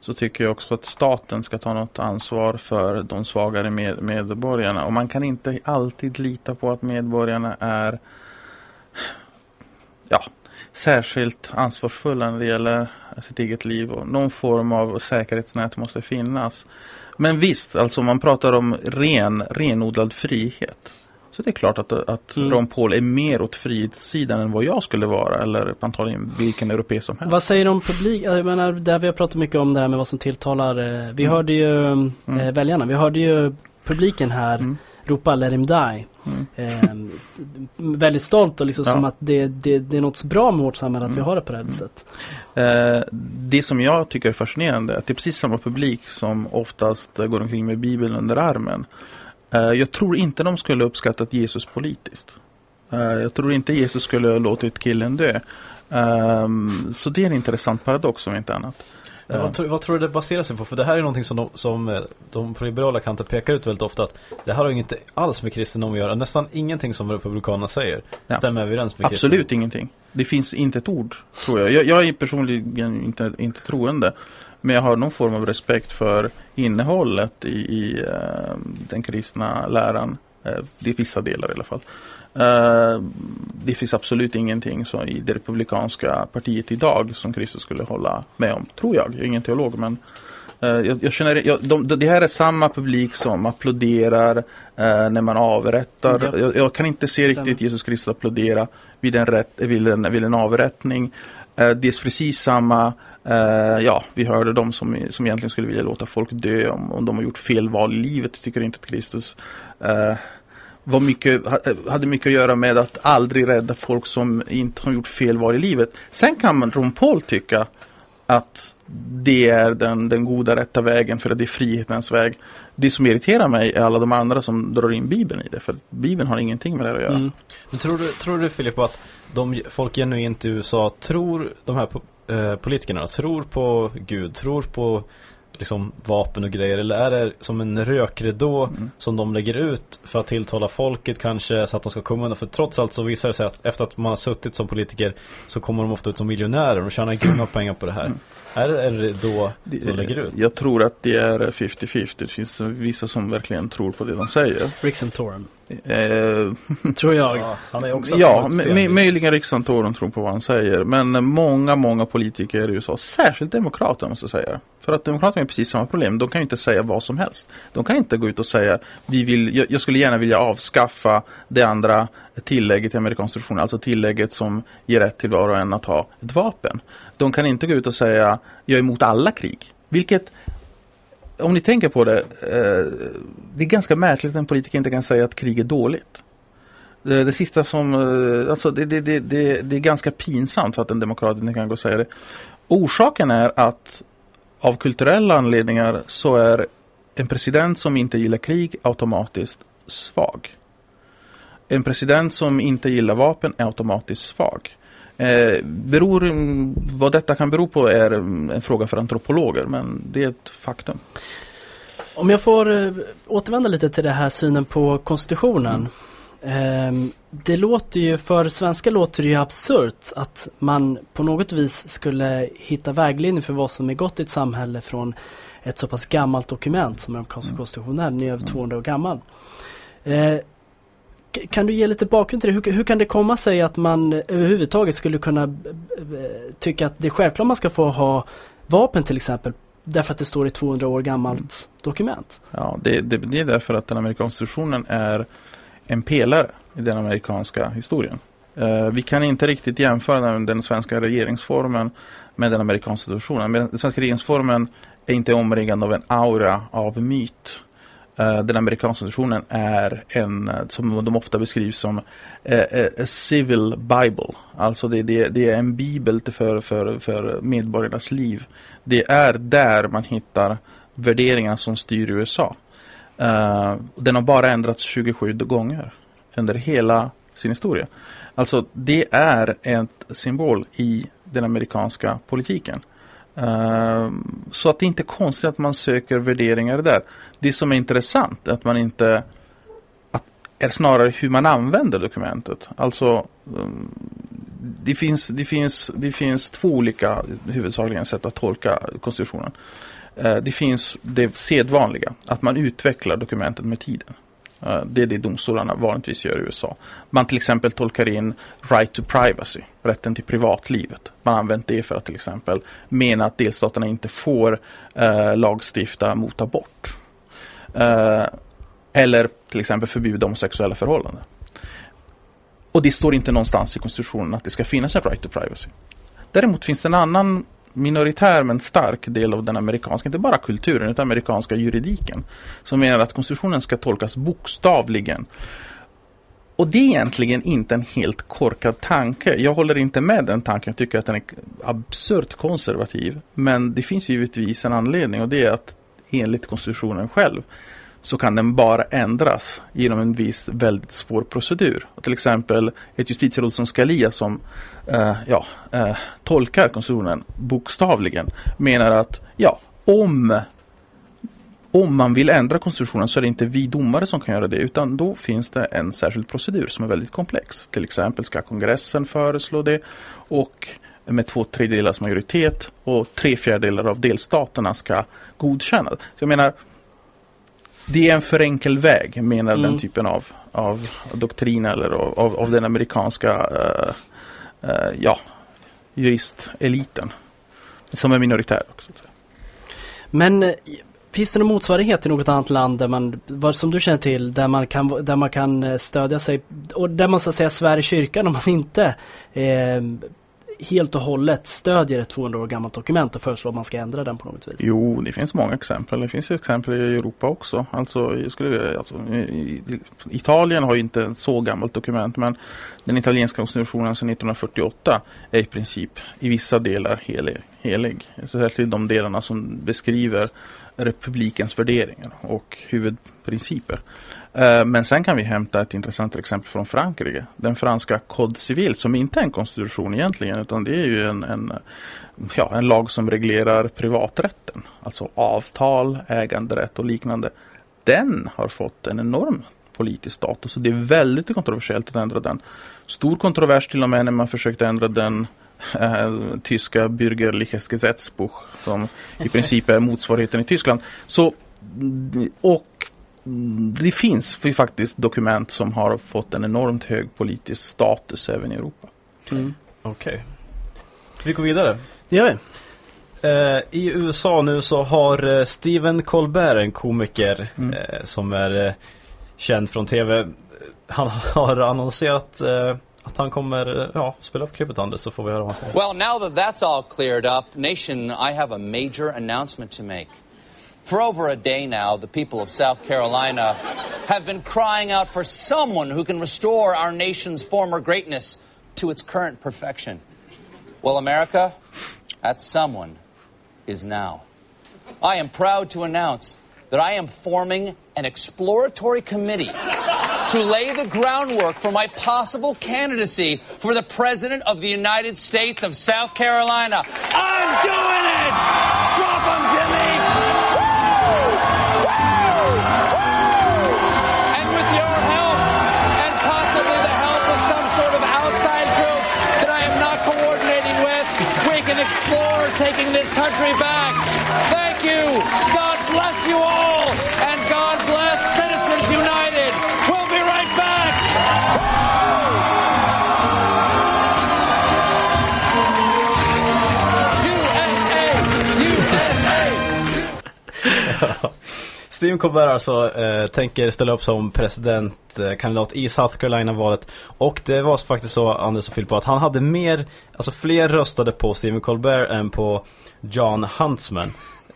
så tycker jag också att staten ska ta något ansvar för de svagare med medborgarna. Och man kan inte alltid lita på att medborgarna är ja, särskilt ansvarsfulla när det gäller sitt eget liv. Och någon form av säkerhetsnät måste finnas. Men visst, alltså man pratar om ren, renodlad frihet så det är klart att, att mm. Ron Paul är mer åt frihetssidan än vad jag skulle vara eller antagligen vilken europé som helst. Vad säger du om publik? Jag menar, där vi har pratat mycket om det här med vad som tilltalar. Eh, vi mm. hörde ju eh, mm. väljarna, vi hörde ju publiken här mm. ropa Let him die. Mm. Eh, väldigt stolt och liksom ja. som att det, det, det är något bra med vårt samhälle att vi mm. har det på det här viset. Eh, det som jag tycker är fascinerande är att det är precis samma publik som oftast går omkring med Bibeln under armen. Eh, jag tror inte de skulle uppskattat Jesus politiskt. Eh, jag tror inte Jesus skulle ha låtit killen dö. Ehm, så det är en intressant paradox om inte annat. Ja, vad, vad, tror du det baserar sig på? För det här är någonting som de, som eh, de på liberala kanten pekar ut väldigt ofta att det här har inte alls med kristendom att göra. Nästan ingenting som republikanerna säger ja. stämmer överens med Absolut kristendom. ingenting. Det finns inte ett ord, tror jag. Jag, jag är personligen inte, inte troende. Men jag har någon form av respekt för innehållet i, i uh, den kristna läran. Uh, I vissa delar i alla fall. Uh, det finns absolut ingenting så i det republikanska partiet idag som Kristus skulle hålla med om, tror jag. Jag är ingen teolog men jag, jag, känner, jag, de, det här är samma publik som applåderar uh, när man avrättar. Ja. Jag, jag, kan inte se riktigt Jesus Kristus applådera vid en, rätt, vid en, vid en avrättning. Eh, det är precis samma eh, ja, vi hörde de som, som egentligen skulle vilja låta folk dö om, om de har gjort fel val i livet. Tycker inte att Kristus eh, var mycket, hade mycket att göra med att aldrig rädda folk som inte har gjort fel val i livet. Sen kan man Ron Paul tycka att det är den, den goda rätta vägen för att det är frihetens väg. Det som irriterar mig är alla de andra som drar in Bibeln i det. För Bibeln har ingenting med det att göra. Mm. Men tror du, tror du Filip att de folk genuint i USA tror de här eh, politikerna tror på Gud, tror på liksom vapen och grejer eller är det som en rökridå mm. som de lägger ut för att tilltala folket kanske så att de ska komma undan för trots allt så visar det sig att efter att man har suttit som politiker så kommer de ofta ut som miljonärer och tjänar grymma <clears throat> pengar på det här. Mm. Är det, då de lägger ut? Jag tror att det är 50-50. Det finns vissa som verkligen tror på det de säger. Rixen Toren. Eh, Tror jag. Ja, han är också Ja, möjligen Riksdagen tror på vad han säger. Men många, många politiker i USA, särskilt demokrater måste jag säga. För att demokraterna har precis samma problem. De kan ju inte säga vad som helst. De kan inte gå ut och säga, vi vill, jag, jag skulle gärna vilja avskaffa det andra tillägget i amerikanska konstitutionen. Alltså tillägget som ger rätt till var och en att ha ett vapen. De kan inte gå ut och säga, jag är emot alla krig. Vilket om ni tänker på det, eh, det är ganska märkligt att en politiker inte kan säga att krig är dåligt. Det, det sista som, eh, alltså det, det, det, det, det är ganska pinsamt för att en demokrat inte kan gå och säga det. Orsaken är att av kulturella anledningar så är en president som inte gillar krig automatiskt svag. En president som inte gillar vapen är automatiskt svag. Eh, beror, vad detta kan bero på är en fråga för antropologer, men det är ett faktum. Om jag får eh, återvända lite till det här synen på konstitutionen. Ehm, det låter ju, för svenska låter det ju absurt att man på något vis skulle hitta väglinjer för vad som är gott i ett samhälle från ett så pass gammalt dokument som är. Den är över 200 år gammal. Kan du ge lite bakgrund till det? Hur, hur kan det komma sig att man överhuvudtaget skulle kunna eh, tycka att det är självklart man ska få ha vapen till exempel därför att det står i 200 år gammalt dokument? Ja, det, det, det är därför att den amerikanska konstitutionen är en pelare i den amerikanska historien. Eh, vi kan inte riktigt jämföra den, den svenska regeringsformen med den amerikanska konstitutionen. Men den svenska regeringsformen är inte omringad av en aura av myt. Eh, den amerikanska institutionen är en, eh, som de ofta beskrivs som, eh, a civil bible. Alltså det, det, det är en bibel för, för, för medborgarnas liv. Det är där man hittar värderingar som styr USA. Den har bara ändrats 27 gånger under hela sin historia. Alltså det är en symbol i den amerikanska politiken. Ehm, så att det inte är konstigt att man söker värderingar där. Det som är intressant är att man inte att, är snarare hur man använder dokumentet. Alltså um, det finns, det, finns, det finns två olika huvudsakligen sätt att tolka konstitutionen. Ehm, det finns det sedvanliga, att man utvecklar dokumentet med tiden. Eh, det är det domstolarna vanligtvis gör i USA. Man till exempel tolkar in right to privacy, rätten till privatlivet. Man har använt det för att till exempel mena att delstaterna inte får eh, lagstifta mot abort. Eh, eller till exempel förbjuda homosexuella förhållanden. Och det står inte någonstans i konstitutionen att det ska finnas en right to privacy. Däremot finns det en annan minoritär men stark del av den amerikanska, inte bara kulturen utan amerikanska juridiken. Som menar att konstitutionen ska tolkas bokstavligen. Och det är egentligen inte en helt korkad tanke. Jag håller inte med den tanken. Jag tycker att den är absurt konservativ. Men det finns givetvis en anledning och det är att enligt konstitutionen själv så kan den bara ändras genom en viss väldigt svår procedur. Och till exempel ett justitieråd som Scalia som eh, ja, eh, tolkar konstitutionen bokstavligen menar att ja, om om man vill ändra konstitutionen så är det inte vi domare som kan göra det utan då finns det en särskild procedur som är väldigt komplex. Till exempel ska kongressen föreslå det och med två tredjedelars majoritet och tre fjärdedelar av delstaterna ska godkänna. Så jag menar, det är en för enkel väg menar Mm. den typen av, av doktrin eller av, av, den amerikanska eh, eh, ja, juristeliten som är minoritär också. Men eh, finns det någon motsvarighet i något annat land där man, vad som du känner till, där man kan, där man kan stödja sig och där man så att säga svär i kyrkan om man inte eh, helt och hållet stödjer ett 200 år gammalt dokument och föreslår att man ska ändra den på något vis? Jo, det finns många exempel. Det finns ju exempel i Europa också. Alltså, jag skulle, alltså, Italien har ju inte ett så gammalt dokument men den italienska konstitutionen sedan 1948 är i princip i vissa delar helig. helig. Särskilt de delarna som beskriver republikens värderingar och huvudprinciper. Eh, men sen kan vi hämta ett intressant exempel från Frankrike. Den franska Code civil som inte är en konstitution egentligen utan det är ju en, en, ja, en lag som reglerar privaträtten. Alltså avtal, äganderätt och liknande. Den har fått en enorm politisk status och det är väldigt kontroversiellt att ändra den. Stor kontrovers till och med när man försökte ändra den eh, tyska Bürgerliches Gesetzbuch som i princip är motsvarigheten i Tyskland. Så, och det finns ju faktiskt dokument som har fått en enormt hög politisk status även i Europa. Mm. Okej. Vi går vidare. Det gör vi. Eh, I USA nu så har eh, Stephen Colbert, en komiker Mm. som är känd från TV. Han har annonserat att han kommer eh, ja, spela klippet Anders så får vi höra vad han säger. Well, now that that's all cleared up, nation, I have a major announcement to make. For over a day now, the people of South Carolina have been crying out for someone who can restore our nation's former greatness to its current perfection. Well, America, that someone is now. I am proud to announce that I am forming an exploratory committee to lay the groundwork for my possible candidacy for the President of the United States of South Carolina. I'm doing it! Drop 'em, Jimmy! And with your help, and possibly the help of some sort of outside group that I am not coordinating with, we can explore taking this country back. Steven Colbert alltså eh, tänker ställa upp som presidentkandidat eh, i South Carolina-valet Och det var faktiskt så, Anders och Filip, att han hade mer, alltså fler röstade på Stephen Colbert än på John Huntsman.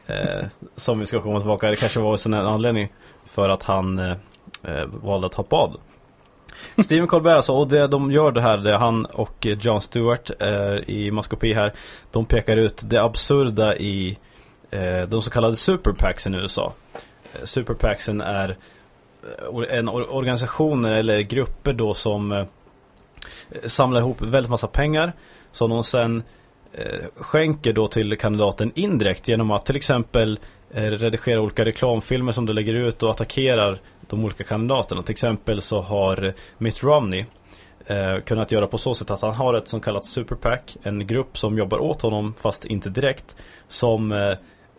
Eh, Som vi ska komma tillbaka, det kanske var en anledning för att han eh, eh, valde att hoppa av. Stephen Colbert alltså, och det de gör det här, det är han och John Stewart eh, i maskopi här. De pekar ut det absurda i eh, de så kallade superpacksen i USA. Eh, superpaxen Superpacksen är eh, en organisationer eller grupper då som eh, samlar ihop väldigt massa pengar som de sen skänker då till kandidaten indirekt genom att till exempel redigera olika reklamfilmer som du lägger ut och attackerar de olika kandidaterna. Till exempel så har Mitt Romney kunnat göra på så sätt att han har ett som kallat superpack, en grupp som jobbar åt honom fast inte direkt, som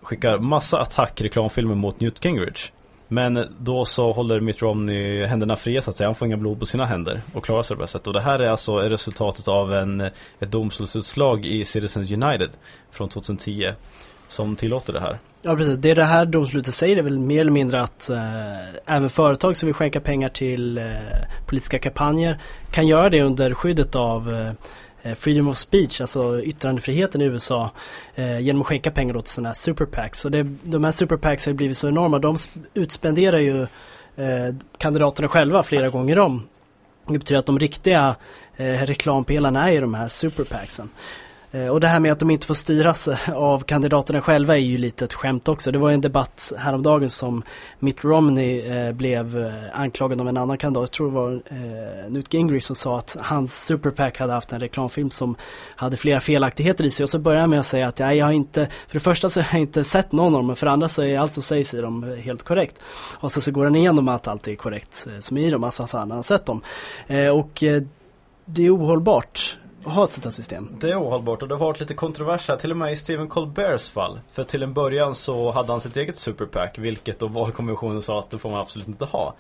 skickar massa attackreklamfilmer mot Newt Gingrich. Men då så håller Mitt Romney händerna fria så att säga. Han får inga blod på sina händer och klarar sig på det sättet. Och det här är alltså resultatet av en, ett domstolsutslag i Citizens United från 2010 som tillåter det här. Ja precis, det det här domslutet säger är väl mer eller mindre att eh, även företag som vill skänka pengar till eh, politiska kampanjer kan göra det under skyddet av eh, Eh, freedom of speech, alltså yttrandefriheten i USA eh, genom att skänka pengar åt sådana här superpacks. Och det, de här superpacks har ju blivit så enorma, de utspenderar ju eh, kandidaterna själva flera gånger om. Det betyder att de riktiga eh, reklampelarna är ju de här superpacksen. Eh, och det här med att de inte får styras eh, av kandidaterna själva är ju lite ett skämt också. Det var ju en debatt häromdagen som Mitt Romney eh, blev anklagad av en annan kandidat. Jag tror det var Newt Gingrich som sa att hans superpack hade haft en reklamfilm som hade flera felaktigheter i sig. Och så började han med att säga att jag har inte, för det första så har jag inte sett någon av dem, men för det andra så är allt som sägs i dem helt korrekt. Och så, så går han igenom att allt är korrekt som är i dem, alltså så han har sett dem. Och det är ohållbart ha ett sånt här system. Det är ohållbart och det har varit lite kontrovers här, till och med i Stephen Colberts fall. För till en början så hade han sitt eget superpack, vilket då valkommissionen sa att det får man absolut inte ha.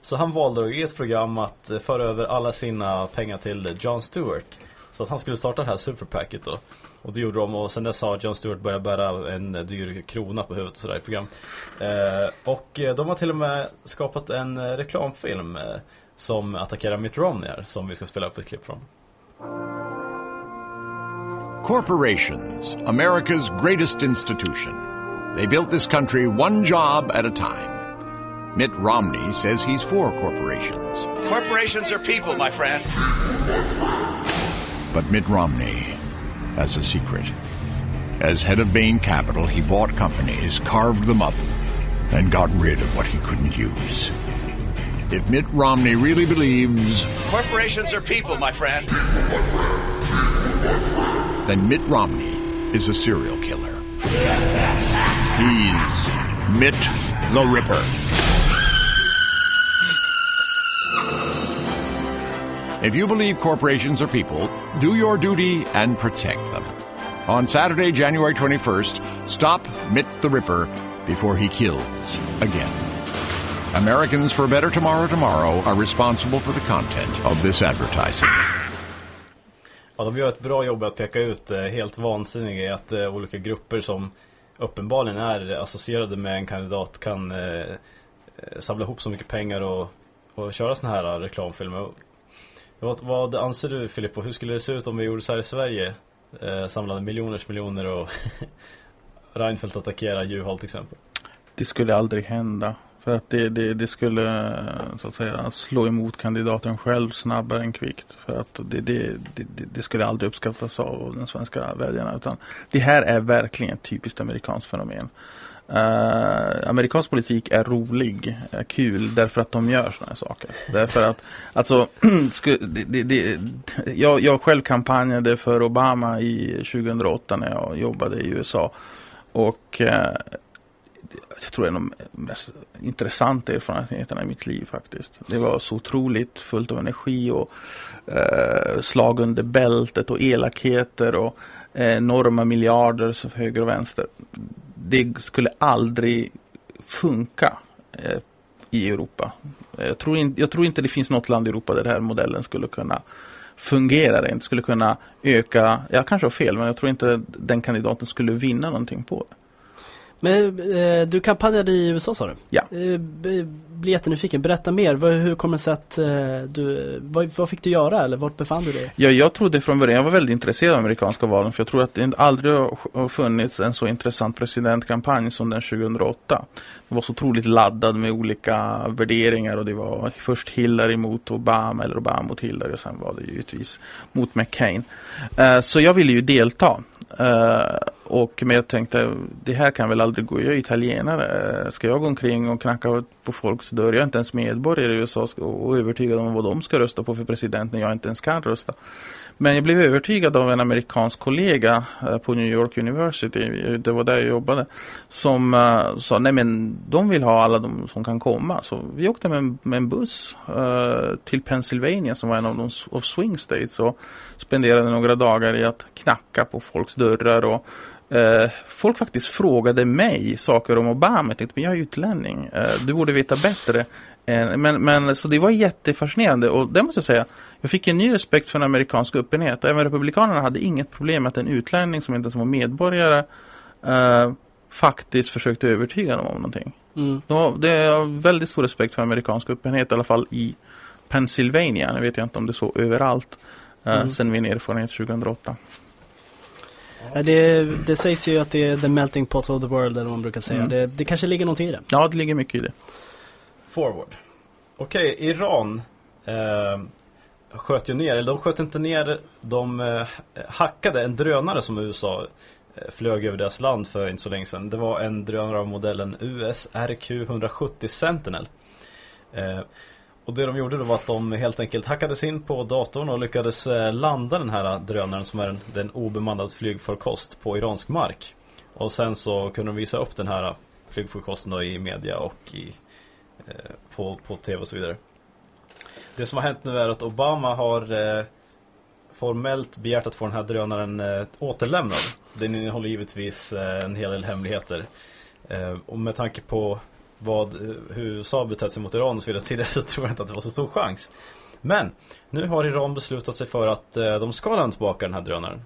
Så han valde i ett program att eh, föra över alla sina pengar till eh, John Stewart. Så att han skulle starta det här superpacket då. Och det gjorde de och sen dess har John Stewart börjat bära en eh, dyr krona på huvudet och sådär i program. Eh, och de har till och med skapat en reklamfilm eh, som attackerar Mitt Romney här, som vi ska spela upp ett klipp från. Corporations, America's greatest institution. They built this country one job at a time. Mitt Romney says he's for corporations. Corporations are people, my friend. But Mitt Romney has a secret. As head of Bain Capital, he bought companies, carved them up, and got rid of what he couldn't use. If Mitt Romney really believes, Corporations are people, my friend. then Mitt Romney is a serial killer. He's Mitt the Ripper. If you believe corporations are people, do your duty and protect them. On Saturday, January 21st, stop Mitt the Ripper before he kills again. Americans for Better Tomorrow Tomorrow are responsible for the content of this advertising. Ja, de gör ett bra jobb att peka ut eh, helt vansinniga i att eh, olika grupper som uppenbarligen är associerade med en kandidat kan eh, eh, samla ihop så mycket pengar och, och köra såna här reklamfilmer. Vad, vad anser du Filippo? Hur skulle det se ut om vi gjorde så här i Sverige? Eh, samlade miljoners miljoner och <laughs> Reinfeldt attackerar Juholt till exempel. Det skulle aldrig hända. För att det, det, det skulle så att säga slå emot kandidaten själv snabbare än kvickt. För att det, det, det, det skulle aldrig uppskattas av den svenska väljarna. Utan det här är verkligen ett typiskt amerikanskt fenomen. Uh, amerikansk politik är rolig, är kul därför att de gör sådana här saker. Därför att, alltså, <clears throat> sku, det, det, det, jag, jag själv kampanjade för Obama i 2008 när jag jobbade i USA. Och eh, jag tror det är de mest intressanta erfarenheterna i mitt liv faktiskt. Det var så otroligt fullt av energi och eh, slag under bältet och elakheter och eh, enorma miljarder så höger och vänster. Det skulle aldrig funka eh, i Europa. Jag tror, in, jag tror inte det finns något land i Europa där den här modellen skulle kunna fungera. Det skulle kunna öka, jag kanske har fel, men jag tror inte den kandidaten skulle vinna någonting på det. Men eh, du kampanjade i USA sa du? Ja. Eh, blir jättenyfiken. Berätta mer. Vad, hur kommer det sig att eh, du, vad, vad fick du göra eller vart befann du dig? Ja, jag trodde från början, jag var väldigt intresserad av amerikanska valen för jag tror att det aldrig har funnits en så intressant presidentkampanj som den 2008. Det var så otroligt laddad med olika värderingar och det var först Hillary mot Obama eller Obama mot Hillary och sen var det givetvis mot McCain. Eh, så jag ville ju delta. Uh, och men jag tänkte, det här kan väl aldrig gå. Jag är italienare. Eh, ska jag gå omkring och knacka på folks dörr? Jag är inte ens medborgare i USA och övertygad om vad de ska rösta på för president när jag inte ens kan rösta. Men jag blev övertygad av en amerikansk kollega eh, på New York University, det var där jag jobbade, som eh, sa, nej men de vill ha alla de som kan komma. Så vi åkte med en, med en buss eh, till Pennsylvania som var en av de of swing states och spenderade några dagar i att knacka på folks dörrar och folk faktiskt frågade mig saker om Obama. Jag tänkte, men jag är utlänning, du borde veta bättre. Eh, men, men så det var jättefascinerande och det måste jag säga, jag fick en ny respekt för en amerikansk öppenhet. Även republikanerna hade inget problem med att en utlänning som inte ens var medborgare eh, faktiskt försökte övertyga dem om någonting. Mm. De, det är väldigt stor respekt för amerikansk öppenhet, i alla fall i Pennsylvania. Nu vet jag inte om det är så överallt. Uh, Mm. Sen min erfarenhet 2008. Ja, Det, det sägs ju att det är the melting pot of the world eller vad man brukar säga. Mm. Det, det kanske ligger något i det. Ja, det ligger mycket i det. Forward. Okej, Iran eh, sköt ju ner, eller de sköt inte ner, de eh, hackade en drönare som USA eh, flög över deras land för inte så länge sedan. Det var en drönare av modellen USRQ 170 Sentinel. Eh, och det de gjorde då var att de helt enkelt hackade in på datorn och lyckades eh, landa den här drönaren som är en, den obemannad flygfarkost på iransk mark. Och sen så kunde de visa upp den här eh, flygfarkosten då i media och i, Eh, på, på tv och så vidare. Det som har hänt nu är att Obama har eh, formellt begärt att få den här drönaren eh, återlämnad. Den innehåller givetvis eh, en hel del hemligheter. Eh, och med tanke på vad, eh, hur USA betett sig mot Iran och så vidare tidigare <laughs> så tror jag inte att det var så stor chans. Men nu har Iran beslutat sig för att eh, de ska lämna tillbaka den här drönaren.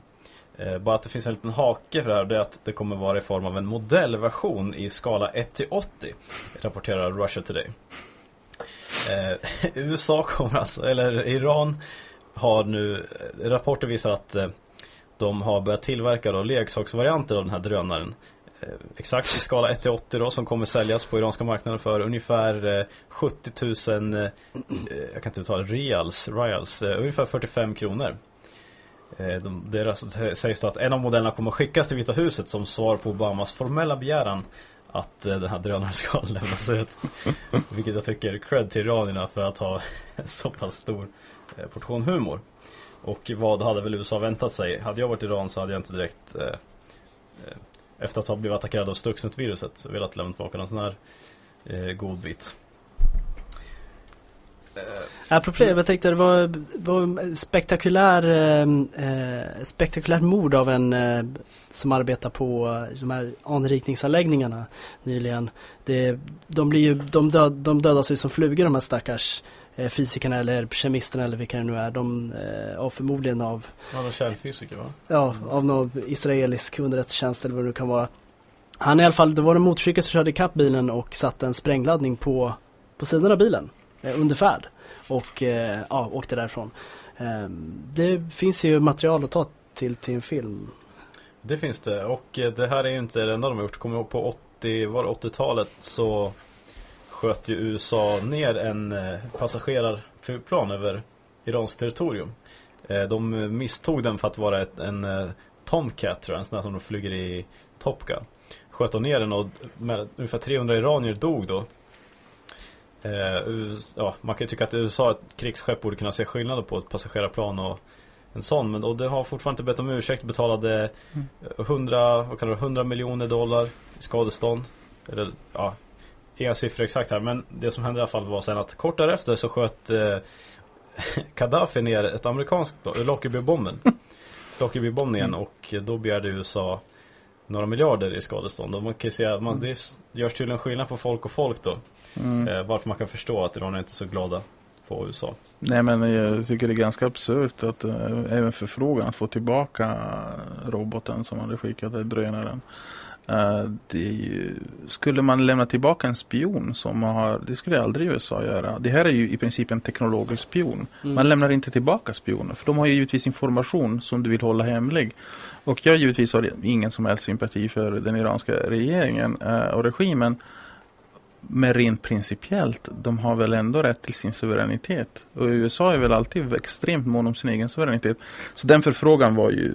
Eh, bara att det finns en liten hake för det här och det är att det kommer vara i form av en modellversion i skala 1 till 80 rapporterar Russia Today. Eh, <laughs> USA kommer alltså, eller Iran har nu, eh, rapporter visar att eh, de har börjat tillverka då leksaksvarianter av den här drönaren. Eh, exakt i skala 1 till 80 då som kommer säljas på iranska marknaden för ungefär eh, 70 000, eh, eh, jag kan inte uttala det, reals, reals eh, ungefär 45 kronor. Eh, de, det det sägs att en av modellerna kommer skickas till Vita huset som svar på Obamas formella begäran att eh, den här drönaren ska <laughs> lämnas ut. Vilket jag tycker är cred till iranierna för att ha en <laughs> så pass stor eh, portion humor. Och vad hade väl USA väntat sig? Hade jag varit i Iran så hade jag inte direkt eh, efter att ha blivit attackerad av Stuxnet-viruset velat lämna tillbaka någon sån här eh, godbit. Apropå det, jag tänkte det var, var spektakulär, eh, eh, spektakulärt mord av en eh, som arbetar på de här anrikningsanläggningarna nyligen. Det, de, blir ju, de, död, de dödas ju som flugor de här stackars eh, fysikerna eller kemisterna eller vilka det nu är. De, eh, av förmodligen av, var kärnfysiker va? ja, av någon israelisk underrättelsetjänst eller vad det nu kan vara. Han i alla fall, det var en motorcykel som körde ikapp bilen och satte en sprängladdning på, på sidan av bilen Eh, under färd. Och eh, ja, åkte därifrån. Ehm, det finns ju material att ta till, till en film. Det finns det och eh, det här är ju inte det enda de har gjort. Kommer ihåg på 80, var 80-talet så sköt ju USA ner en passagerarflygplan över Irans territorium. De misstog den för att vara ett, en Tomcat tror jag, en sån där som de flyger i Top Gun. Sköt de ner den och med, ungefär 300 iranier dog då. US- ja, man kan ju tycka att USA, ett krigsskepp, borde kunna se skillnad på ett passagerarplan och en sån. Men och det har fortfarande inte bett om ursäkt. Betalade Mm. 100, vad kallar det, 100 miljoner dollar i skadestånd. Eller ja, inga siffror exakt här. Men det som hände i alla fall var sen att kort därefter så sköt eh, <laughs> Gaddafi ner ett amerikanskt Lockerbie-bomben. <laughs> Lockerbie-bombningen och då begärde USA några miljarder i skadestånd. Och man kan ju säga, man, det görs tydligen skillnad på folk och folk då. Mm. Eh, varför man kan förstå att Iran är inte är så glada på USA. Nej men jag tycker det är ganska absurt att äh, även förfrågan att få tillbaka roboten som hade skickat, drönaren. Äh, ju, skulle man lämna tillbaka en spion som har, det skulle aldrig USA göra. Det här är ju i princip en teknologisk spion. Mm. Man lämnar inte tillbaka spioner för de har ju givetvis information som du vill hålla hemlig. Och jag givetvis har ingen som helst sympati för den iranska regeringen äh, och regimen. Men rent principiellt, de har väl ändå rätt till sin suveränitet. Och USA är väl alltid extremt mån om sin egen suveränitet. Så den förfrågan var ju,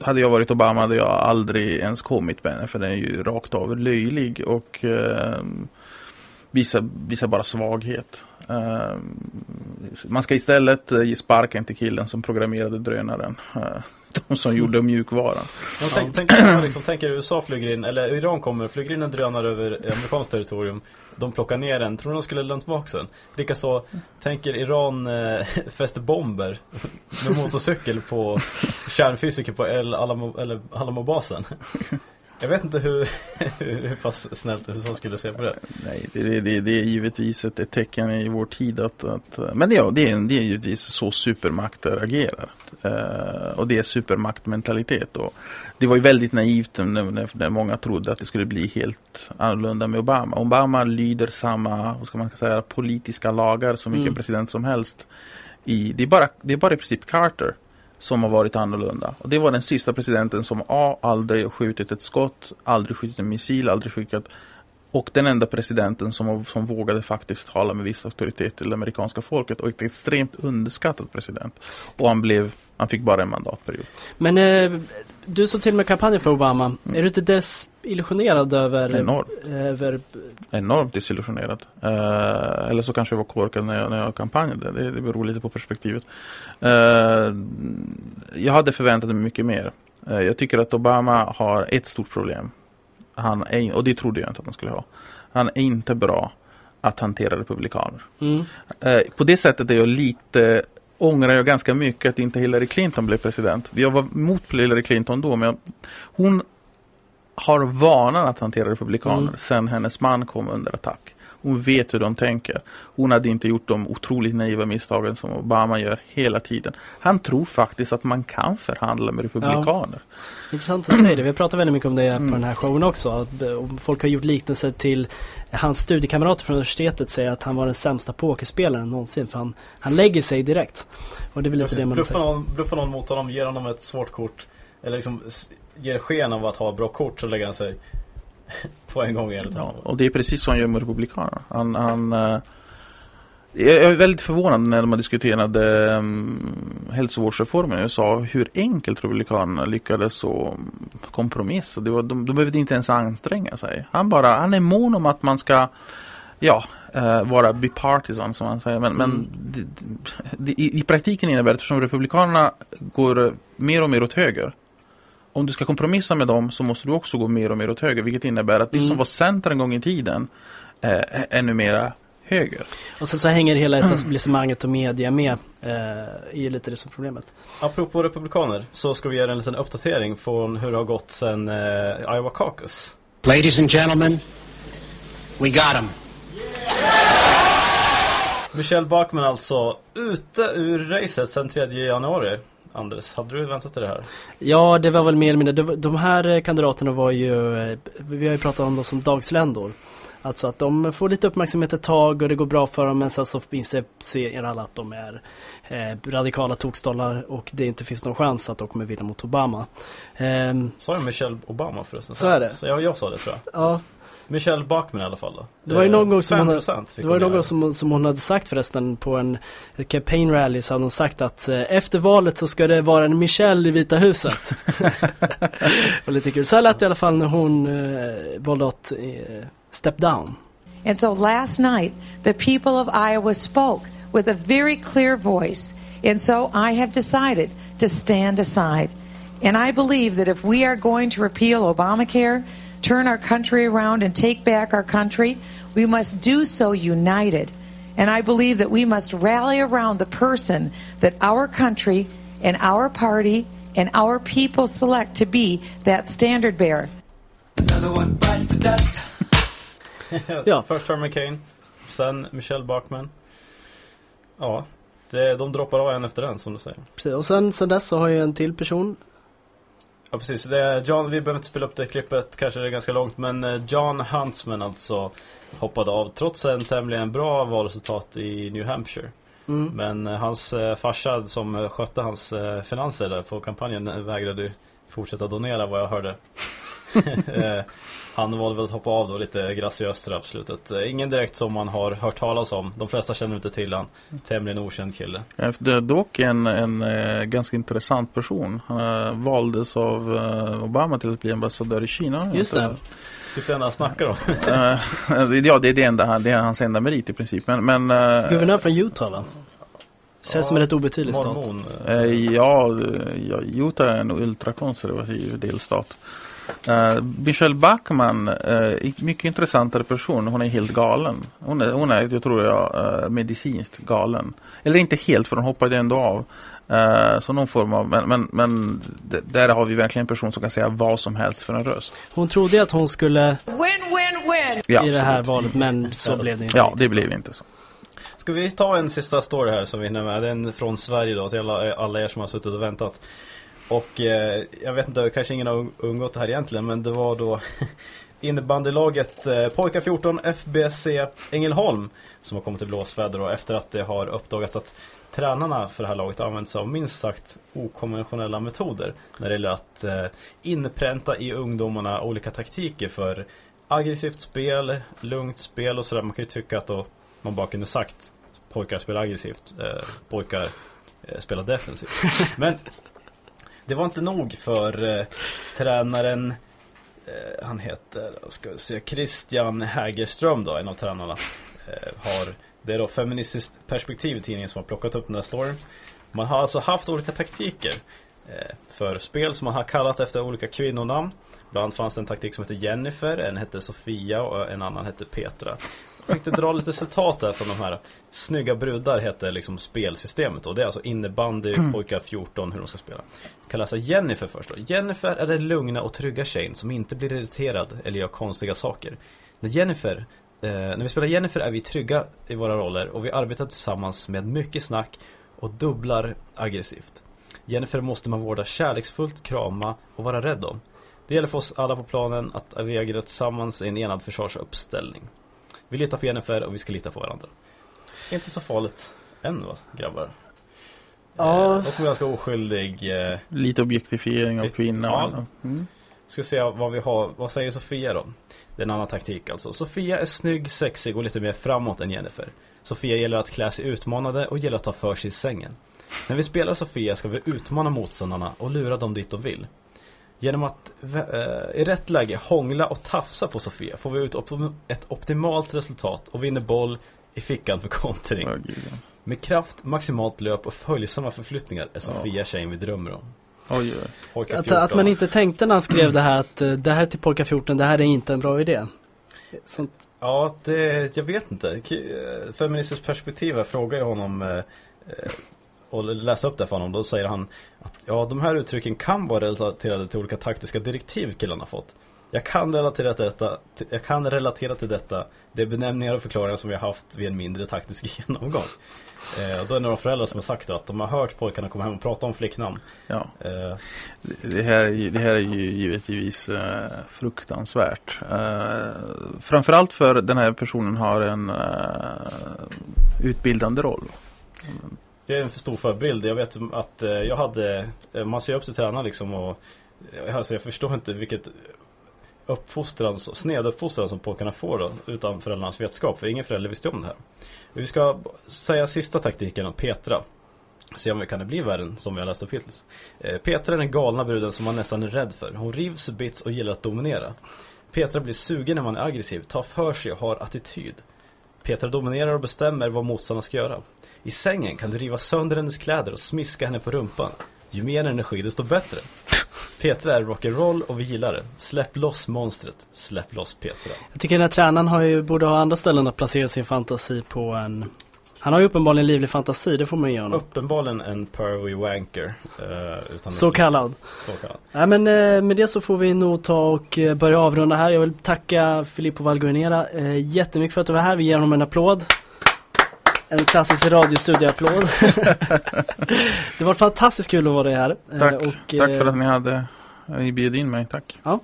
hade jag varit Obama hade jag aldrig ens kommit med den. För den är ju rakt av löjlig och eh, visar, visar bara svaghet. Eh, man ska istället eh, ge sparken till killen som programmerade drönaren. Eh, de som gjorde mjukvaran. Men tänk, tänk, liksom, tänker USA flyger in, eller Iran kommer, flyger in en drönare över amerikanskt territorium. De plockar ner den, tror du de skulle lämna tillbaka den? Likaså, tänker Iran eh, fäster bomber med motorcykel på kärnfysiker på El Alamo, eller Alamobasen. Jag vet inte hur, <laughs> hur pass snällt USA skulle se på det. Nej, det, det, det är givetvis ett, ett tecken i vår tid att, att men det, ja, det, är, det är givetvis så supermakter agerar. Eh, och det är supermaktmentalitet. Och det var ju väldigt naivt när, när, när många trodde att det skulle bli helt annorlunda med Obama. Obama lyder samma, vad ska man säga, politiska lagar som vilken Mm. president som helst. I, det, är bara, det är bara i princip Carter som har varit annorlunda. Och det var den sista presidenten som A. aldrig skjutit ett skott, aldrig skjutit en missil, aldrig skickat och den enda presidenten som, som vågade faktiskt tala med viss auktoritet till det amerikanska folket och ett extremt underskattad president. Och han blev, han fick bara en mandatperiod. Men eh, du som till och med kampanjer för Obama, är du inte desillusionerad över, Mm. Enormt. över Enormt desillusionerad. Eh, eller så kanske jag var korkad när jag, när jag kampanjade. Det, det beror lite på perspektivet. Eh, jag hade förväntat mig mycket mer. Eh, jag tycker att Obama har ett stort problem. Han är, och det trodde jag inte att han skulle ha. Han är inte bra att hantera republikaner. Mm. Eh, på det sättet är jag lite ångrar jag ganska mycket att inte Hillary Clinton blev president. Jag var emot Hillary Clinton då men jag, hon har vanan att hantera republikaner Mm. sen hennes man kom under attack. Hon vet hur de tänker. Hon hade inte gjort de otroligt naiva misstagen som Obama gör hela tiden. Han tror faktiskt att man kan förhandla med republikaner. Intressant att säga det. Vi pratar väldigt mycket om det Mm. på den här showen också. Eh, folk har gjort liknelser till hans studiekamrater från universitetet säger att han var den sämsta pokerspelaren någonsin. För han, han lägger sig direkt. Och det är väl lite det man bluffa, säger. någon, bluffa någon mot honom, ger honom ett svårt kort. Eller liksom ger sken av att ha bra kort så lägger han sig på en gång enligt honom. Och det är precis så han gör med republikanerna. Han, han, eh, jag är väldigt förvånad när man diskuterade um, hälsovårdsreformen i USA hur enkelt republikanerna lyckades så kompromissa. Det var, de, de behövde inte ens anstränga sig. Han, bara, han är mån om att man ska ja, eh, vara bipartisan som man säger. Men, men Mm. det, det, i, i praktiken innebär det eftersom republikanerna går mer och mer åt höger om du ska kompromissa med dem så måste du också gå mer och mer åt höger vilket innebär att det Mm. som var center en gång i tiden eh, är numera höger. Och sen så hänger hela etablissemanget och media med. Eh, är ju lite det som problemet. Apropå republikaner så ska vi göra en liten uppdatering från hur det har gått sen eh, Iowa Caucus. Ladies and gentlemen, we got him. Michelle Bachmann alltså ute ur racet sen 3 januari. Anders, hade du väntat dig det här? Ja, det var väl mer eller mindre. De, här eh, kandidaterna var ju, eh, vi har ju pratat om dem som dagsländor. Alltså att de får lite uppmärksamhet ett tag och det går bra för dem men sen så inser ser alla att de är eh, radikala tokstollar och det inte finns någon chans att de kommer vinna mot Obama. Ehm, Sa du Michelle Obama förresten? Så är det. Så jag, jag sa det tror jag. Ja. Michelle Bachmann i alla fall då. Det var ju någon gång som hon, 5% hade, fick det var någon gång som, som hon hade sagt förresten på en ett campaign rally så hade hon sagt att eh, efter valet så ska det vara en Michelle i Vita huset. <laughs> var lite kul. Så här lät det i alla fall när hon eh, valde att eh, step down. And so last night, the people of Iowa spoke with a very clear voice. And so I have decided to stand aside. And I believe that if we are going to repeal Obamacare, turn our country around, and take back our country, we must do so united. And I believe that we must rally around the person that our country and our party and our people select to be that standard bearer. Another one <laughs> ja. Först Herman McCain, sen Michelle Bachmann. Ja, det, de droppar av en efter en som du säger. Precis. Och sen, sen dess så har ju en till person Ja precis, John, vi behöver inte spela upp det klippet, kanske det är ganska långt men eh, John Huntsman alltså hoppade av trots en tämligen bra valresultat i New Hampshire. Mm. Men eh, hans eh, farsa som skötte hans finanser där på kampanjen vägrade fortsätta donera vad jag hörde. <laughs> Han valde väl att hoppa av då lite graciöst där på slutet. Eh, Ingen direkt som man har hört talas om. De flesta känner inte till han. Tämligen okänd kille. Det är dock en, en eh, ganska intressant person. Han eh, valdes av Obama till att bli ambassadör i Kina. Just det. Typ det enda han snackar om. <laughs> Ja, det är, det, enda, det är hans enda merit i princip. Men, men, Guvernör från Utah va? Känns som en rätt obetydlig stat. mormon. Ja, ja, Utah är en ultrakonservativ delstat. Eh, Michelle Bachmann eh, är mycket intressantare person. Hon är helt galen. Hon är, hon är jag tror jag, eh, medicinskt galen. Eller inte helt, för hon hoppade ändå av. Eh, så någon form av, men, men, men där har vi verkligen en person som kan säga vad som helst för en röst. Hon trodde att hon skulle Win, win, win! Ja, i det här absolut. valet men så blev det inte. Ja, det blev inte så. Ska vi ta en sista story här som vi hinner med? Den från Sverige då, till alla, alla er som har suttit och väntat. Och eh, jag vet inte, kanske ingen har undgått det här egentligen, men det var då <laughs> innebandylaget eh, Pojkar 14 FBC Ängelholm som har kommit till blåsväder då, efter att det har uppdagats att tränarna för det här laget använt sig av minst sagt okonventionella metoder när det gäller att eh, inpränta i ungdomarna olika taktiker för aggressivt spel, lugnt spel och sådär. Man kan ju tycka att då man bara kunde sagt pojkar spelar aggressivt, eh, pojkar eh, spelar defensivt. <laughs> Men det var inte nog för eh, tränaren eh, Han heter, ska vi se, Christian Hägerström då, en av tränarna eh, har, Det är då Feministiskt perspektiv i tidningen som har plockat upp den där storyn. Man har alltså haft olika taktiker eh, För spel som man har kallat efter olika kvinnonamn. Bland annat fanns det en taktik som hette Jennifer, en hette Sofia och en annan hette Petra. Jag tänkte dra lite citat där från de här Snygga brudar heter liksom spelsystemet och det är alltså innebandy, pojkar 14 hur de ska spela. Vi kan läsa Jennifer först då. Jennifer är den lugna och trygga tjejen som inte blir irriterad eller gör konstiga saker. När Jennifer eh, när vi spelar Jennifer är vi trygga i våra roller och vi arbetar tillsammans med mycket snack och dubblar aggressivt. Jennifer måste man vårda kärleksfullt, krama och vara rädd om. Det gäller för oss alla på planen att vi agerar tillsammans i en enad försvarsuppställning. Vi litar på Jennifer och vi ska lita på varandra. Är inte så farligt än va, grabbar? Ja. Eh, som ganska oskyldig. Eh, Lite objektifiering av kvinnan. Ja. Mm. Ska se vad vi har. Vad säger Sofia då? Det är en annan taktik alltså. Sofia är snygg, sexig och lite mer framåt än Jennifer. Sofia gäller att klä sig utmanande och gäller att ta för sig i sängen. När vi spelar Sofia ska vi utmana motståndarna och lura dem dit de vill. Genom att eh, i rätt läge hångla och tafsa på Sofia får vi ut optim- ett optimalt resultat och vinner boll i fickan för kontring. Med kraft, maximalt löp och följsamma förflyttningar är Sofia tjejen vi drömmer om. Oj, oj. Att, 14. att man inte tänkte när han skrev det här att eh, det här är till pojkar 14, det här är inte en bra idé. Sånt. Ja, det, jag vet inte. Eh, Feministiskt perspektiv, jag frågar ju honom eh, och läsa upp det för honom. Då säger han att ja, de här uttrycken kan vara relaterade till olika taktiska direktiv killarna fått. Jag kan relatera till detta, jag kan relatera till detta. Det är benämningar och förklaringar som vi har haft vid en mindre taktisk <laughs> genomgång. Eh, då är det några föräldrar som har sagt att de har hört pojkarna komma hem och prata om flicknamn. Ja. Eh, Det här, är ju- det här är ju givetvis eh, fruktansvärt. Eh, framförallt för den här personen har en eh, utbildande roll. Det är en för stor förebild. Jag vet att eh, jag hade, eh, man ser upp till tränaren liksom och alltså jag förstår inte vilket uppfostran, sneduppfostran som pojkarna får då utan föräldrarnas vetskap. För ingen förälder visste om det här. Vi ska säga sista taktiken om Petra. Se om vi kan det bli värre än som vi har läst upp hittills. Eh, Petra är den galna bruden som man nästan är rädd för. Hon rivs, bits och gillar att dominera. Petra blir sugen när man är aggressiv, tar för sig och har attityd. Petra dominerar och bestämmer vad motståndaren ska göra. I sängen kan du riva sönder hennes kläder och smiska henne på rumpan. Ju mer energi desto bättre. Petra är rock'n'roll och vi gillar det. Släpp loss monstret. Släpp loss Petra. Jag tycker den här tränaren har ju, borde ha andra ställen att placera sin fantasi på en Han har ju uppenbarligen livlig fantasi, det får man ge honom. Uppenbarligen en pervy wanker. eh, Så kallad. Så kallad. Nej men eh, med det så får vi nog ta och eh, börja avrunda här. Jag vill tacka Filippo Valguinera eh, jättemycket för att du var här. Vi ger honom en applåd. En klassisk radiostudioapplåd. <laughs> det var fantastiskt kul att vara här. Eh, Tack, och, tack för eh, att ni hade eh, bjudit in mig. Tack. Ja.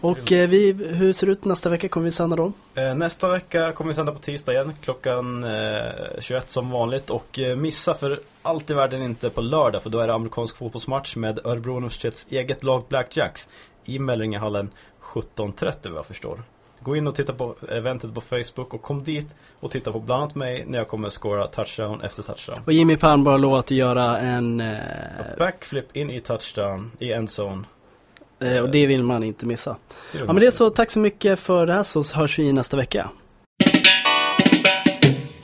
Och eh, vi, hur ser det ut nästa vecka? Kommer vi sända då? Eh, nästa vecka kommer vi sända på tisdag igen klockan eh, 21 som vanligt och eh, missa för allt i världen inte på lördag för då är det amerikansk fotbollsmatch med Örebro universitets eget lag Blackjacks i Mellingehallen 17.30 vad jag förstår. Gå in och titta på eventet på Facebook och kom dit och titta på bland annat mig när jag kommer att scora touchdown efter touchdown. Och Jimmy Palm bara lovat att göra en... Eh, Backflip in i touchdown i endzone. eh, och det vill man inte missa. Ja men det är så, tack så mycket för det här så hörs vi nästa vecka.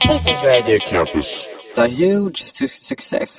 This is Radio Campus. A huge su- success.